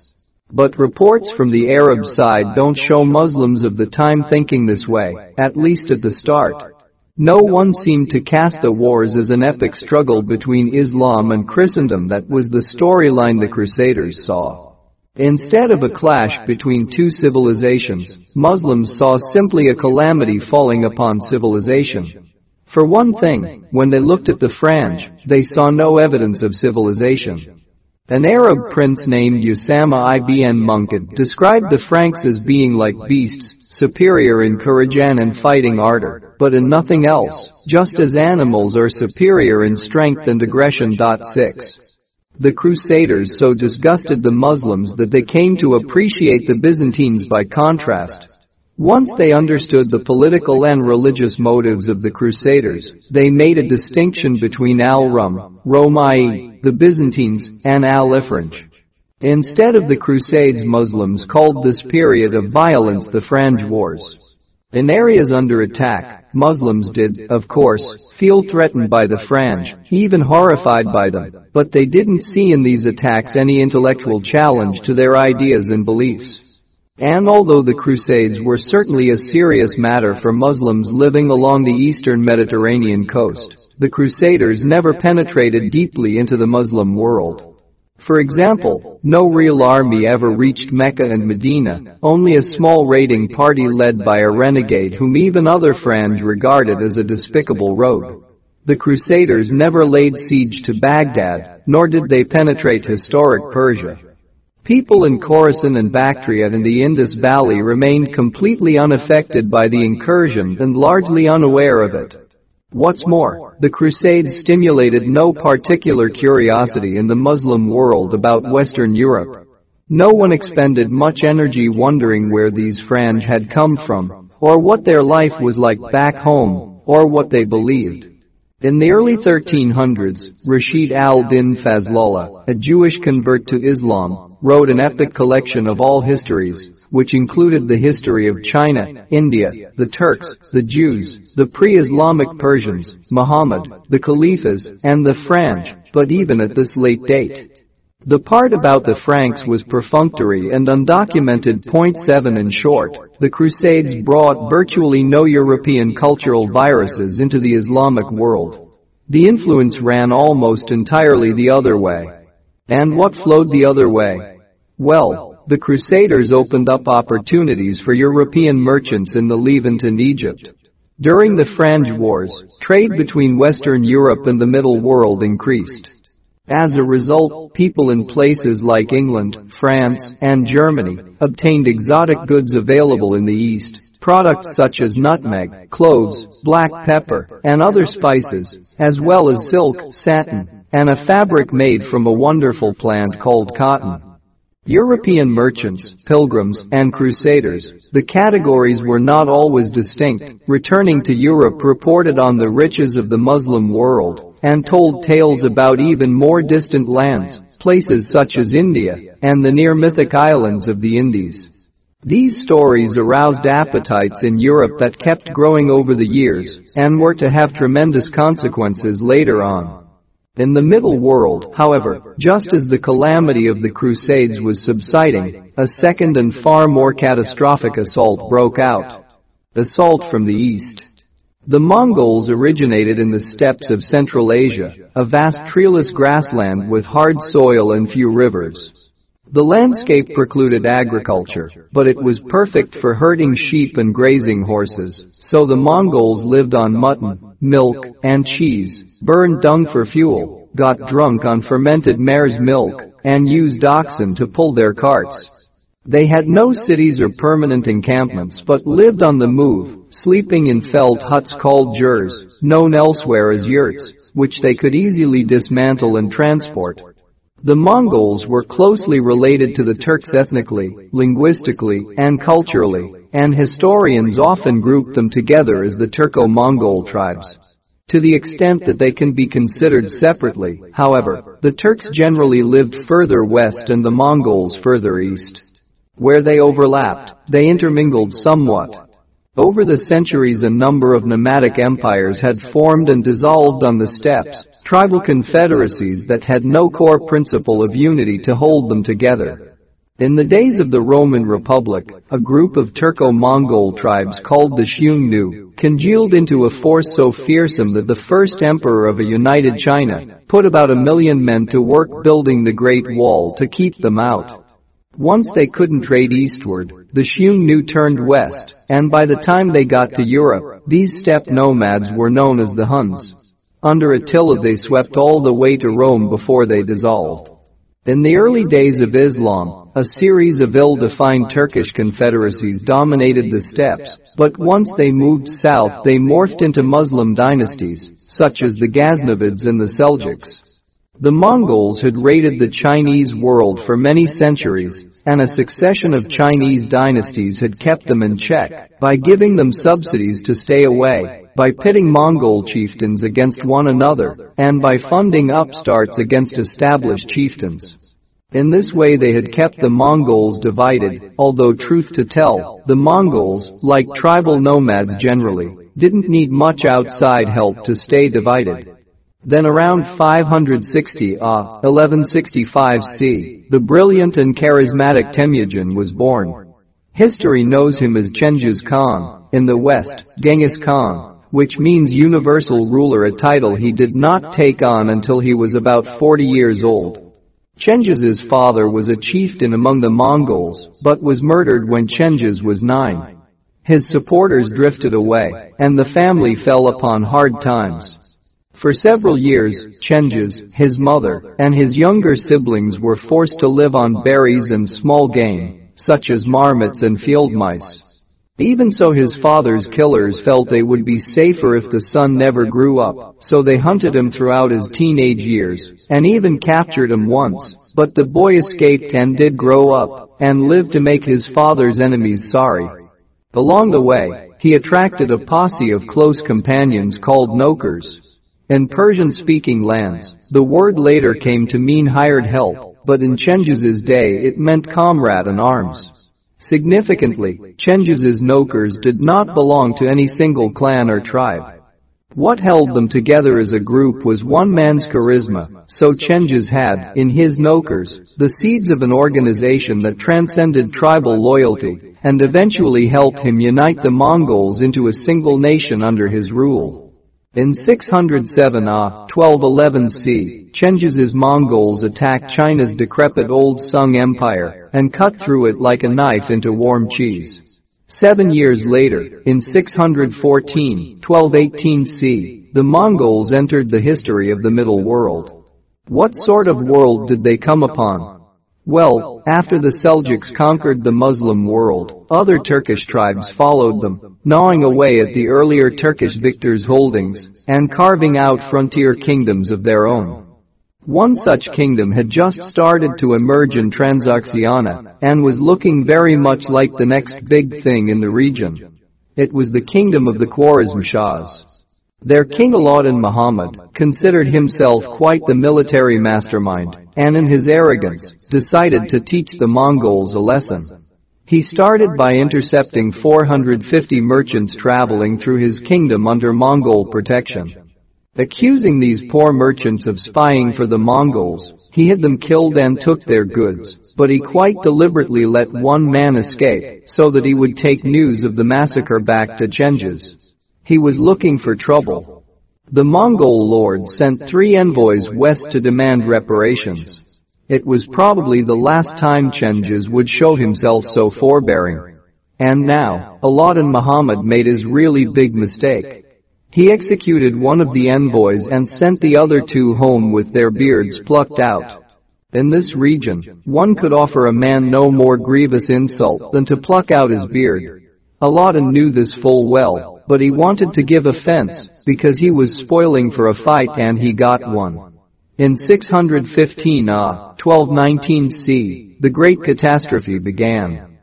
But reports from the Arab side don't show Muslims of the time thinking this way, at least at the start. No one seemed to cast the wars as an epic struggle between Islam and Christendom that was the storyline the Crusaders saw. Instead of a clash between two civilizations, Muslims saw simply a calamity falling upon civilization. For one thing, when they looked at the Franj, they saw no evidence of civilization. An Arab prince named Usama ibn Munqidh described the Franks as being like beasts, superior in courage and in fighting ardor, but in nothing else, just as animals are superior in strength and aggression. 6. The Crusaders so disgusted the Muslims that they came to appreciate the Byzantines by contrast. Once they understood the political and religious motives of the Crusaders, they made a distinction between al-Rum, Romai, the Byzantines, and al-Ifrinj. Instead of the Crusades Muslims called this period of violence the Franj Wars. In areas under attack, Muslims did, of course, feel threatened by the Franj, even horrified by them, but they didn't see in these attacks any intellectual challenge to their ideas and beliefs. And although the Crusades were certainly a serious matter for Muslims living along the eastern Mediterranean coast, the Crusaders never penetrated deeply into the Muslim world. For example, no real army ever reached Mecca and Medina, only a small raiding party led by a renegade whom even other friends regarded as a despicable rogue. The Crusaders never laid siege to Baghdad, nor did they penetrate historic Persia. People in Khorasan and Bactria and the Indus Valley remained completely unaffected by the incursion and largely unaware of it. What's more, the Crusades stimulated no particular curiosity in the Muslim world about Western Europe. No one expended much energy wondering where these Franj had come from, or what their life was like back home, or what they believed. In the early 1300s, Rashid al-Din Fazlullah, a Jewish convert to Islam, wrote an epic collection of all histories, which included the history of China, India, the Turks, the Jews, the pre-Islamic Persians, Muhammad, the Caliphs, and the Franj, but even at this late date. The part about the Franks was perfunctory and undocumented. Point 7 In short, the Crusades brought virtually no European cultural viruses into the Islamic world. The influence ran almost entirely the other way. And what flowed the other way? Well, the Crusaders opened up opportunities for European merchants in the Levant and Egypt. During the Franj Wars, trade between Western Europe and the Middle World increased. As a result, people in places like England, France, and Germany obtained exotic goods available in the East, products such as nutmeg, cloves, black pepper, and other spices, as well as silk, satin, and a fabric made from a wonderful plant called cotton. European merchants, pilgrims, and crusaders, the categories were not always distinct, returning to Europe reported on the riches of the Muslim world, and told tales about even more distant lands, places such as India, and the near mythic islands of the Indies. These stories aroused appetites in Europe that kept growing over the years, and were to have tremendous consequences later on. In the Middle World, however, just as the calamity of the Crusades was subsiding, a second and far more catastrophic assault broke out. Assault from the East. The Mongols originated in the steppes of Central Asia, a vast treeless grassland with hard soil and few rivers. The landscape precluded agriculture, but it was perfect for herding sheep and grazing horses, so the Mongols lived on mutton, milk, and cheese, burned dung for fuel, got drunk on fermented mare's milk, and used oxen to pull their carts. They had no cities or permanent encampments but lived on the move, sleeping in felt huts called gers, known elsewhere as yurts, which they could easily dismantle and transport. The Mongols were closely related to the Turks ethnically, linguistically, and culturally, and historians often group them together as the Turco-Mongol tribes. To the extent that they can be considered separately, however, the Turks generally lived further west and the Mongols further east. Where they overlapped, they intermingled somewhat. Over the centuries a number of nomadic empires had formed and dissolved on the steppes, tribal confederacies that had no core principle of unity to hold them together. In the days of the Roman Republic, a group of Turco-Mongol tribes called the Xiongnu congealed into a force so fearsome that the first emperor of a united China put about a million men to work building the Great Wall to keep them out. Once they couldn't trade eastward, the Xiongnu turned west, and by the time they got to Europe, these steppe nomads were known as the Huns. Under Attila they swept all the way to Rome before they dissolved. In the early days of Islam, a series of ill-defined Turkish confederacies dominated the steppes, but once they moved south they morphed into Muslim dynasties, such as the Ghaznavids and the Seljuks. The Mongols had raided the Chinese world for many centuries, and a succession of Chinese dynasties had kept them in check by giving them subsidies to stay away, by pitting Mongol chieftains against one another, and by funding upstarts against established chieftains. In this way they had kept the Mongols divided, although truth to tell, the Mongols, like tribal nomads generally, didn't need much outside help to stay divided. Then around 560 AH, 1165 c, the brilliant and charismatic Temujin was born. History knows him as Chengiz Khan, in the West, Genghis Khan, which means universal ruler a title he did not take on until he was about 40 years old. Chengiz's father was a chieftain among the Mongols, but was murdered when Chengiz was nine. His supporters drifted away, and the family fell upon hard times. For several years, Chengiz, his mother, and his younger siblings were forced to live on berries and small game, such as marmots and field mice. Even so his father's killers felt they would be safer if the son never grew up, so they hunted him throughout his teenage years, and even captured him once, but the boy escaped and did grow up, and lived to make his father's enemies sorry. Along the way, he attracted a posse of close companions called Nokers, in Persian-speaking lands, the word later came to mean hired help, but in Chengiz's day it meant comrade in arms. Significantly, Chengiz's Nokers did not belong to any single clan or tribe. What held them together as a group was one man's charisma, so Chengiz had, in his Nokers, the seeds of an organization that transcended tribal loyalty and eventually helped him unite the Mongols into a single nation under his rule. In 607 AH, 1211 c, Chengiz's Mongols attacked China's decrepit old Sung Empire and cut through it like a knife into warm cheese. Seven years later, in 614, 1218 c, the Mongols entered the history of the Middle World. What sort of world did they come upon? Well, after the Seljuks conquered the Muslim world, other Turkish tribes followed them, gnawing away at the earlier Turkish victors' holdings and carving out frontier kingdoms of their own. One such kingdom had just started to emerge in Transoxiana and was looking very much like the next big thing in the region. It was the kingdom of the Khwarezm Shahs. Their king Alauddin Muhammad considered himself quite the military mastermind and in his arrogance decided to teach the Mongols a lesson. He started by intercepting 450 merchants traveling through his kingdom under Mongol protection. Accusing these poor merchants of spying for the Mongols, he had them killed and took their goods, but he quite deliberately let one man escape so that he would take news of the massacre back to Chengiz. He was looking for trouble, the Mongol lord sent three envoys west to demand reparations. It was probably the last time Chengiz would show himself so forbearing. And now, Alauddin Muhammad made his really big mistake. He executed one of the envoys and sent the other two home with their beards plucked out. In this region, one could offer a man no more grievous insult than to pluck out his beard. Alauddin knew this full well, but he wanted to give offense, because he was spoiling for a fight and he got one. In 615 Ah, 1219 C, the great catastrophe began.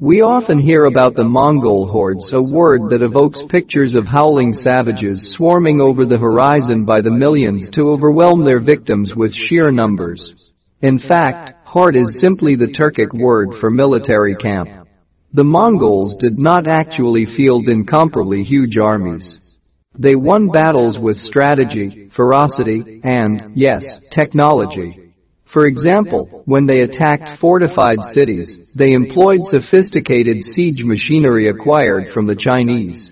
We often hear about the Mongol hordes, a word that evokes pictures of howling savages swarming over the horizon by the millions to overwhelm their victims with sheer numbers. In fact, horde is simply the Turkic word for military camp. The Mongols did not actually field incomparably huge armies. They won battles with strategy, ferocity, and, yes, technology. For example, when they attacked fortified cities, they employed sophisticated siege machinery acquired from the Chinese.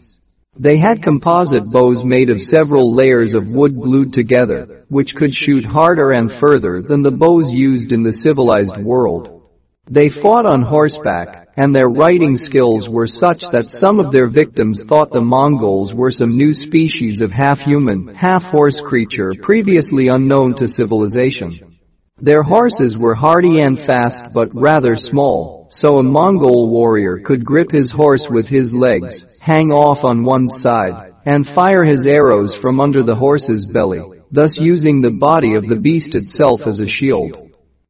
They had composite bows made of several layers of wood glued together, which could shoot harder and further than the bows used in the civilized world. They fought on horseback, and their riding skills were such that some of their victims thought the Mongols were some new species of half-human, half-horse creature previously unknown to civilization. Their horses were hardy and fast but rather small, so a Mongol warrior could grip his horse with his legs, hang off on one side, and fire his arrows from under the horse's belly, thus using the body of the beast itself as a shield.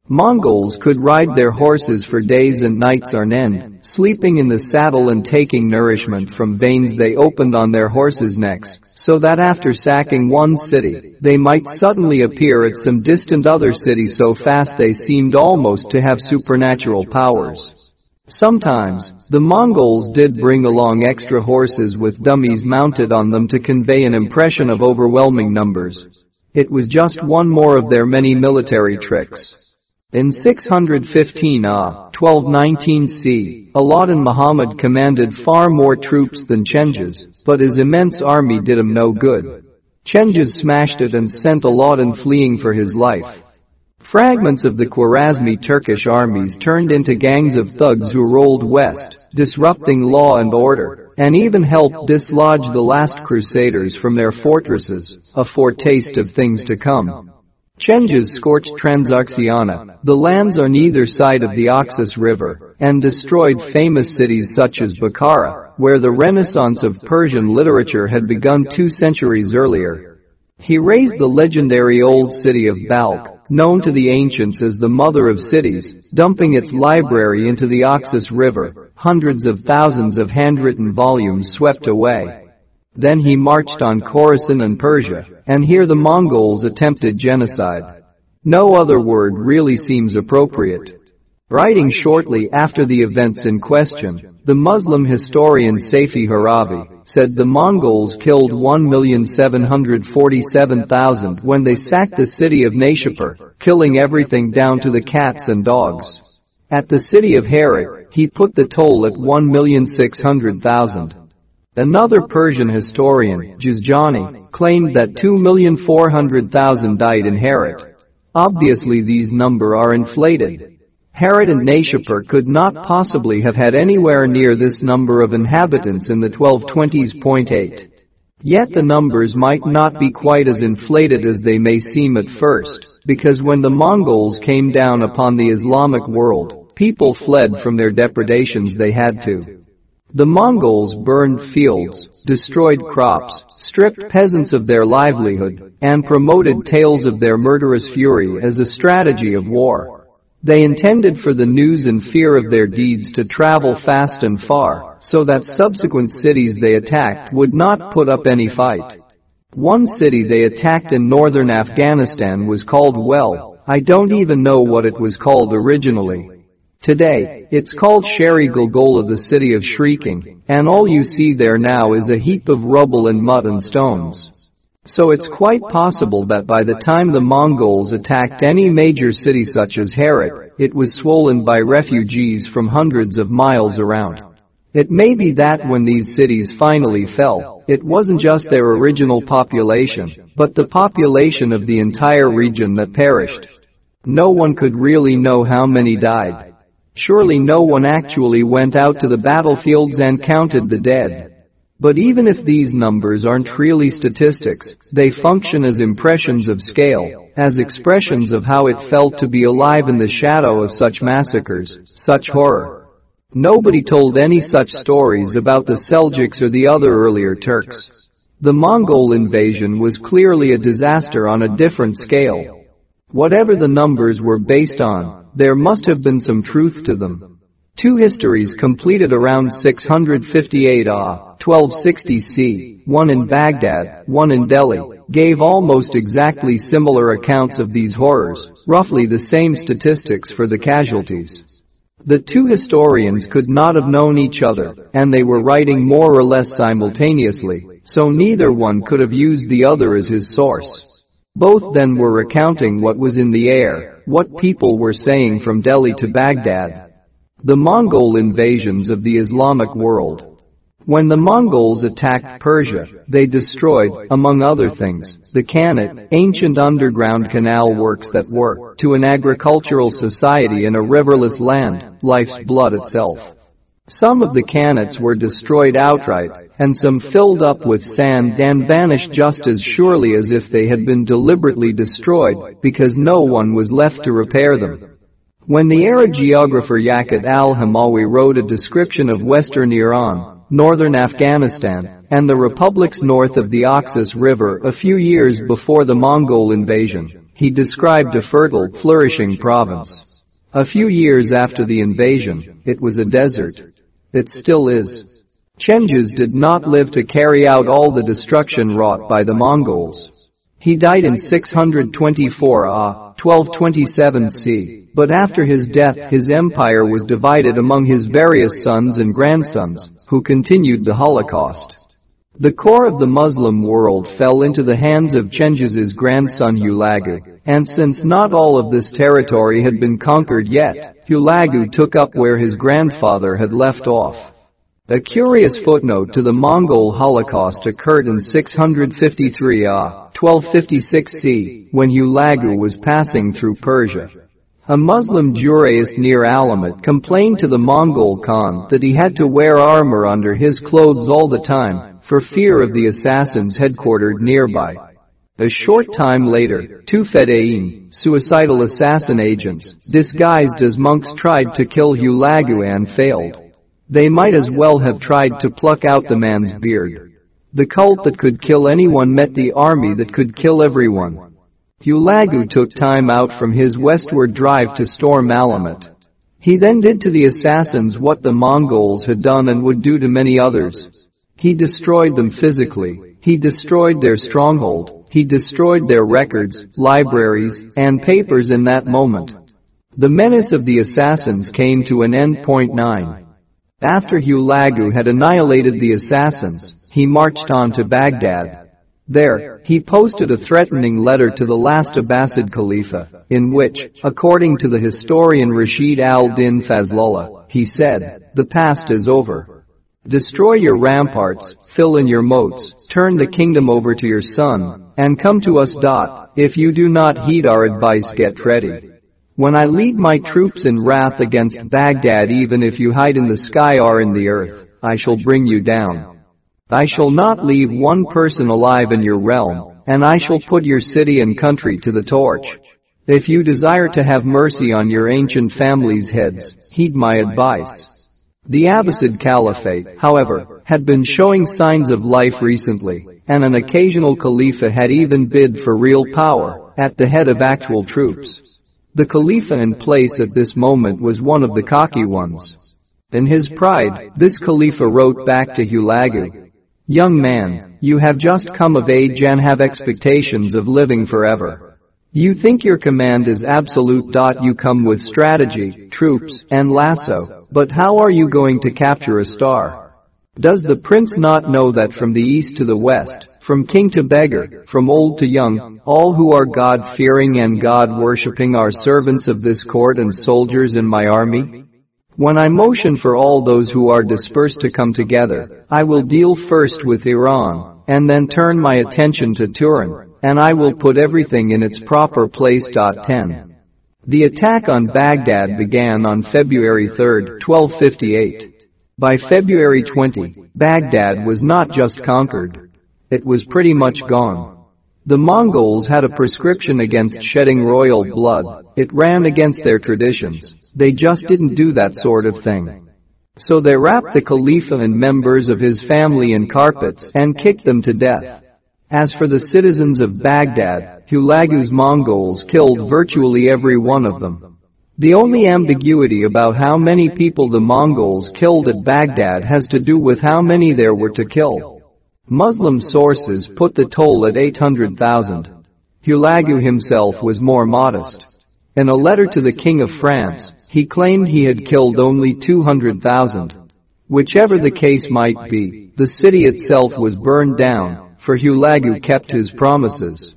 Mongols could ride their horses for days and nights on end, sleeping in the saddle and taking nourishment from veins they opened on their horses' necks, so that after sacking one city, they might suddenly appear at some distant other city so fast they seemed almost to have supernatural powers. Sometimes, the Mongols did bring along extra horses with dummies mounted on them to convey an impression of overwhelming numbers. It was just one more of their many military tricks. In 615 Ah, 1219 C, Alauddin Muhammad commanded far more troops than Chengiz, but his immense army did him no good. Chengiz smashed it and sent Alauddin fleeing for his life. Fragments of the Khwarezmi Turkish armies turned into gangs of thugs who rolled west, disrupting law and order, and even helped dislodge the last crusaders from their fortresses, a foretaste of things to come. Chengiz scorched Transoxiana, the lands on either side of the Oxus River, and destroyed famous cities such as Bukhara, where the renaissance of Persian literature had begun two centuries earlier. He razed the legendary old city of Balkh, known to the ancients as the mother of cities, dumping its library into the Oxus River, hundreds of thousands of handwritten volumes swept away. Then he marched on Khorasan and Persia, and here the Mongols attempted genocide. No other word really seems appropriate. Writing shortly after the events in question, the Muslim historian Safi Haravi said the Mongols killed 1,747,000 when they sacked the city of Nishapur, killing everything down to the cats and dogs. At the city of Herat, he put the toll at 1,600,000. Another Persian historian, Juzjani, claimed that 2,400,000 died in Herat. Obviously these number are inflated. Herat and Nishapur could not possibly have had anywhere near this number of inhabitants in the 1220s.8. Yet the numbers might not be quite as inflated as they may seem at first, because when the Mongols came down upon the Islamic world, people fled from their depredations they had to. The Mongols burned fields, destroyed crops, stripped peasants of their livelihood, and promoted tales of their murderous fury as a strategy of war. They intended for the news and fear of their deeds to travel fast and far, so that subsequent cities they attacked would not put up any fight. One city they attacked in northern Afghanistan was called Well, I don't even know what it was called originally. Today, it's called Sheri Gulgola the city of shrieking, and all you see there now is a heap of rubble and mud and stones. So it's quite possible that by the time the Mongols attacked any major city such as Herat, it was swollen by refugees from hundreds of miles around. It may be that when these cities finally fell, it wasn't just their original population, but the population of the entire region that perished. No one could really know how many died. Surely no one actually went out to the battlefields and counted the dead. But even if these numbers aren't really statistics, they function as impressions of scale, as expressions of how it felt to be alive in the shadow of such massacres, such horror. Nobody told any such stories about the Seljuks or the other earlier Turks. The Mongol invasion was clearly a disaster on a different scale. Whatever the numbers were based on, there must have been some truth to them. Two histories completed around 658 AH, 1260 C, one in Baghdad, one in Delhi, gave almost exactly similar accounts of these horrors, roughly the same statistics for the casualties. The two historians could not have known each other, and they were writing more or less simultaneously, so neither one could have used the other as his source. Both then were recounting what was in the air, what people were saying from Delhi to Baghdad, the Mongol invasions of the Islamic world. When the Mongols attacked Persia, they destroyed, among other things, the qanats, ancient underground canal works that were, to an agricultural society in a riverless land, life's blood itself. Some of the qanats were destroyed outright, and some filled up with sand and vanished just as surely as if they had been deliberately destroyed, because no one was left to repair them. When the Arab geographer Yaqut al-Hamawi wrote a description of western Iran, northern Afghanistan, and the republics north of the Oxus River a few years before the Mongol invasion, he described a fertile, flourishing province. A few years after the invasion, it was a desert. It still is. Chengiz did not live to carry out all the destruction wrought by the Mongols. He died in 624 AH, 1227 C, but after his death his empire was divided among his various sons and grandsons, who continued the Holocaust. The core of the Muslim world fell into the hands of Chengiz's grandson Hulagu, and since not all of this territory had been conquered yet, Hulagu took up where his grandfather had left off. A curious footnote to the Mongol Holocaust occurred in 653 AH, 1256 C, when Hulagu was passing through Persia. A Muslim jurist near Alamut complained to the Mongol Khan that he had to wear armor under his clothes all the time, for fear of the assassins headquartered nearby. A short time later, two Fedayeen, suicidal assassin agents, disguised as monks tried to kill Hulagu and failed. They might as well have tried to pluck out the man's beard. The cult that could kill anyone met the army that could kill everyone. Hulagu took time out from his westward drive to storm Alamut. He then did to the assassins what the Mongols had done and would do to many others. He destroyed them physically. He destroyed their stronghold. He destroyed their records, libraries, and papers in that moment. The menace of the assassins came to an end. Point 9. After Hulagu had annihilated the assassins, he marched on to Baghdad. There, he posted a threatening letter to the last Abbasid Khalifa, in which, according to the historian Rashid al-Din Fazlullah, he said, the past is over. Destroy your ramparts, fill in your moats, turn the kingdom over to your son, and come to us. If you do not heed our advice get ready. When I lead my troops in wrath against Baghdad even if you hide in the sky or in the earth, I shall bring you down. I shall not leave one person alive in your realm, and I shall put your city and country to the torch. If you desire to have mercy on your ancient family's heads, heed my advice. The Abbasid Caliphate, however, had been showing signs of life recently, and an occasional Khalifa had even bid for real power, at the head of actual troops. The Khalifa in place at this moment was one of the cocky ones. In his pride, this Khalifa wrote back to Hulagu, Young man, you have just come of age and have expectations of living forever. You think your command is absolute. You come with strategy, troops, and lasso, but how are you going to capture a star? Does the prince not know that from the east to the west, from king to beggar, from old to young, all who are God-fearing and God-worshipping are servants of this court and soldiers in my army? When I motion for all those who are dispersed to come together, I will deal first with Iran, and then turn my attention to Turan, and I will put everything in its proper place. 10. The attack on Baghdad began on February 3, 1258. By February 20, Baghdad was not just conquered. It was pretty much gone. The Mongols had a prescription against shedding royal blood. It ran against their traditions. They just didn't do that sort of thing. So they wrapped the Khalifa and members of his family in carpets and kicked them to death. As for the citizens of Baghdad, Hulagu's Mongols killed virtually every one of them. The only ambiguity about how many people the Mongols killed at Baghdad has to do with how many there were to kill. Muslim sources put the toll at 800,000. Hulagu himself was more modest. In a letter to the King of France, he claimed he had killed only 200,000. Whichever the case might be, the city itself was burned down, for Hulagu kept his promises.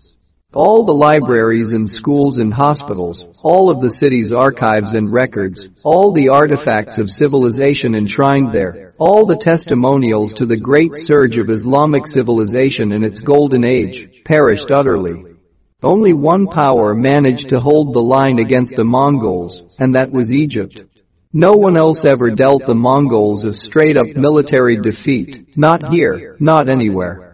All the libraries and schools and hospitals, all of the city's archives and records, all the artifacts of civilization enshrined there, all the testimonials to the great surge of Islamic civilization in its golden age, perished utterly. Only one power managed to hold the line against the Mongols, and that was Egypt. No one else ever dealt the Mongols a straight-up military defeat, not here, not anywhere.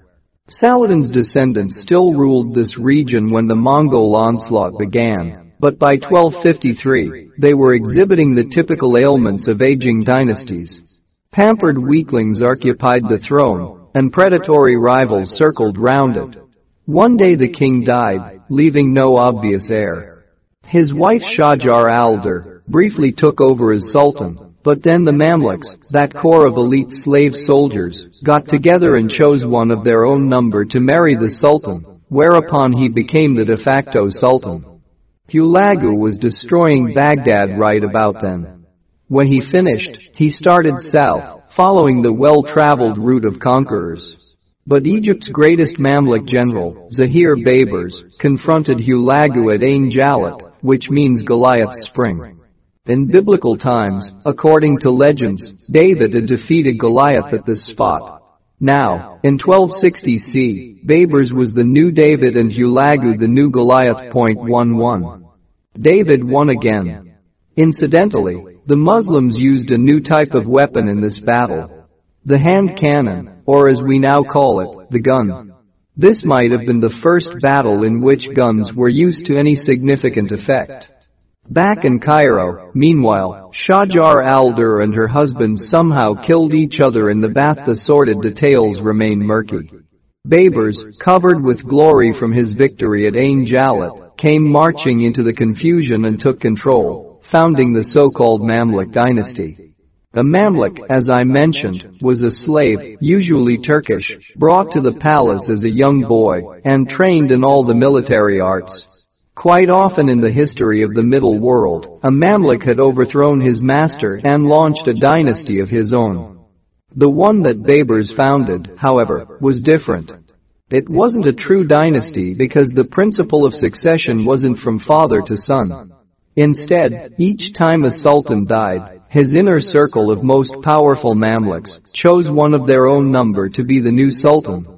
Saladin's descendants still ruled this region when the Mongol onslaught began, but by 1253, they were exhibiting the typical ailments of aging dynasties. Pampered weaklings occupied the throne, and predatory rivals circled round it. One day the king died, leaving no obvious heir. His wife Shajar al-Durr briefly took over as sultan, but then the Mamluks, that corps of elite slave soldiers, got together and chose one of their own number to marry the Sultan, whereupon he became the de facto Sultan. Hulagu was destroying Baghdad right about then. When he finished, he started south, following the well-traveled route of conquerors. But Egypt's greatest Mamluk general, Zahir Baybars, confronted Hulagu at Ain Jalut, which means Goliath's spring. In biblical times, according to legends, David had defeated Goliath at this spot. Now, in 1260 C, Baybars was the new David and Hulagu the new Goliath. Point one one. David won again. Incidentally, the Muslims used a new type of weapon in this battle. The hand cannon, or as we now call it, the gun. This might have been the first battle in which guns were used to any significant effect. Back in Cairo, meanwhile, Shajar al-Durr and her husband somehow killed each other in the bath the sordid details remain murky. Baybars, covered with glory from his victory at Ain Jalut, came marching into the confusion and took control, founding the so-called Mamluk dynasty. A Mamluk, as I mentioned, was a slave, usually Turkish, brought to the palace as a young boy and trained in all the military arts. Quite often in the history of the Middle World, a Mamluk had overthrown his master and launched a dynasty of his own. The one that Baybars founded, however, was different. It wasn't a true dynasty because the principle of succession wasn't from father to son. Instead, each time a sultan died, his inner circle of most powerful Mamluks chose one of their own number to be the new sultan.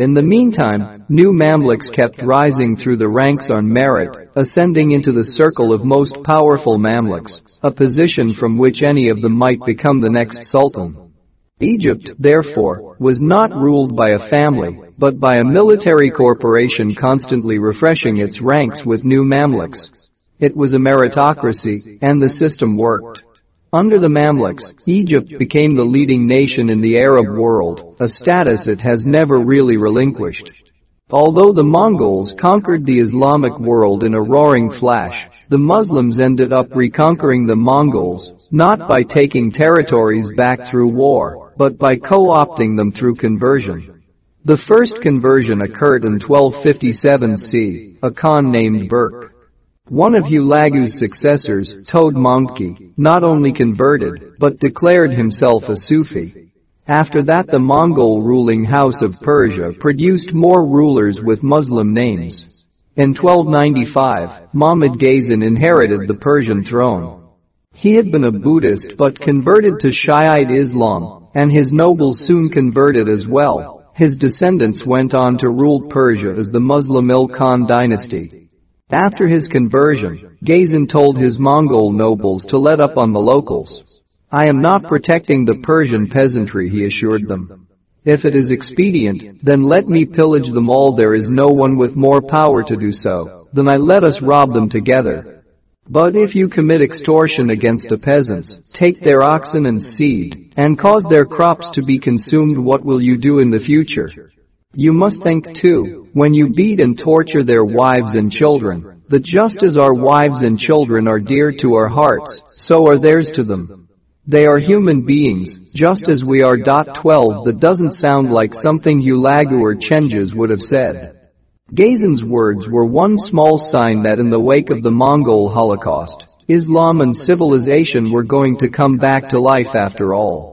In the meantime, new Mamluks kept rising through the ranks on merit, ascending into the circle of most powerful Mamluks, a position from which any of them might become the next sultan. Egypt, therefore, was not ruled by a family, but by a military corporation constantly refreshing its ranks with new Mamluks. It was a meritocracy, and the system worked. Under the Mamluks, Egypt became the leading nation in the Arab world, a status it has never really relinquished. Although the Mongols conquered the Islamic world in a roaring flash, the Muslims ended up reconquering the Mongols, not by taking territories back through war, but by co-opting them through conversion. The first conversion occurred in 1257 C, a Khan named Berke. One of Hulagu's successors, Tode Mongke, not only converted, but declared himself a Sufi. After that the Mongol ruling house of Persia produced more rulers with Muslim names. In 1295, Mahmud Ghazan inherited the Persian throne. He had been a Buddhist but converted to Shiite Islam, and his nobles soon converted as well. His descendants went on to rule Persia as the Muslim Ilkhan dynasty. After his conversion, Ghazan told his Mongol nobles to let up on the locals. I am not protecting the Persian peasantry, he assured them. If it is expedient, then let me pillage them all. There is no one with more power to do so than I let us rob them together. But if you commit extortion against the peasants, take their oxen and seed, and cause their crops to be consumed, what will you do in the future? You must think too, when you beat and torture their wives and children, that just as our wives and children are dear to our hearts, so are theirs to them. They are human beings, just as we are. 12 That doesn't sound like something Hulagu or Cengiz would have said. Ghazan's words were one small sign that in the wake of the Mongol Holocaust, Islam and civilization were going to come back to life after all.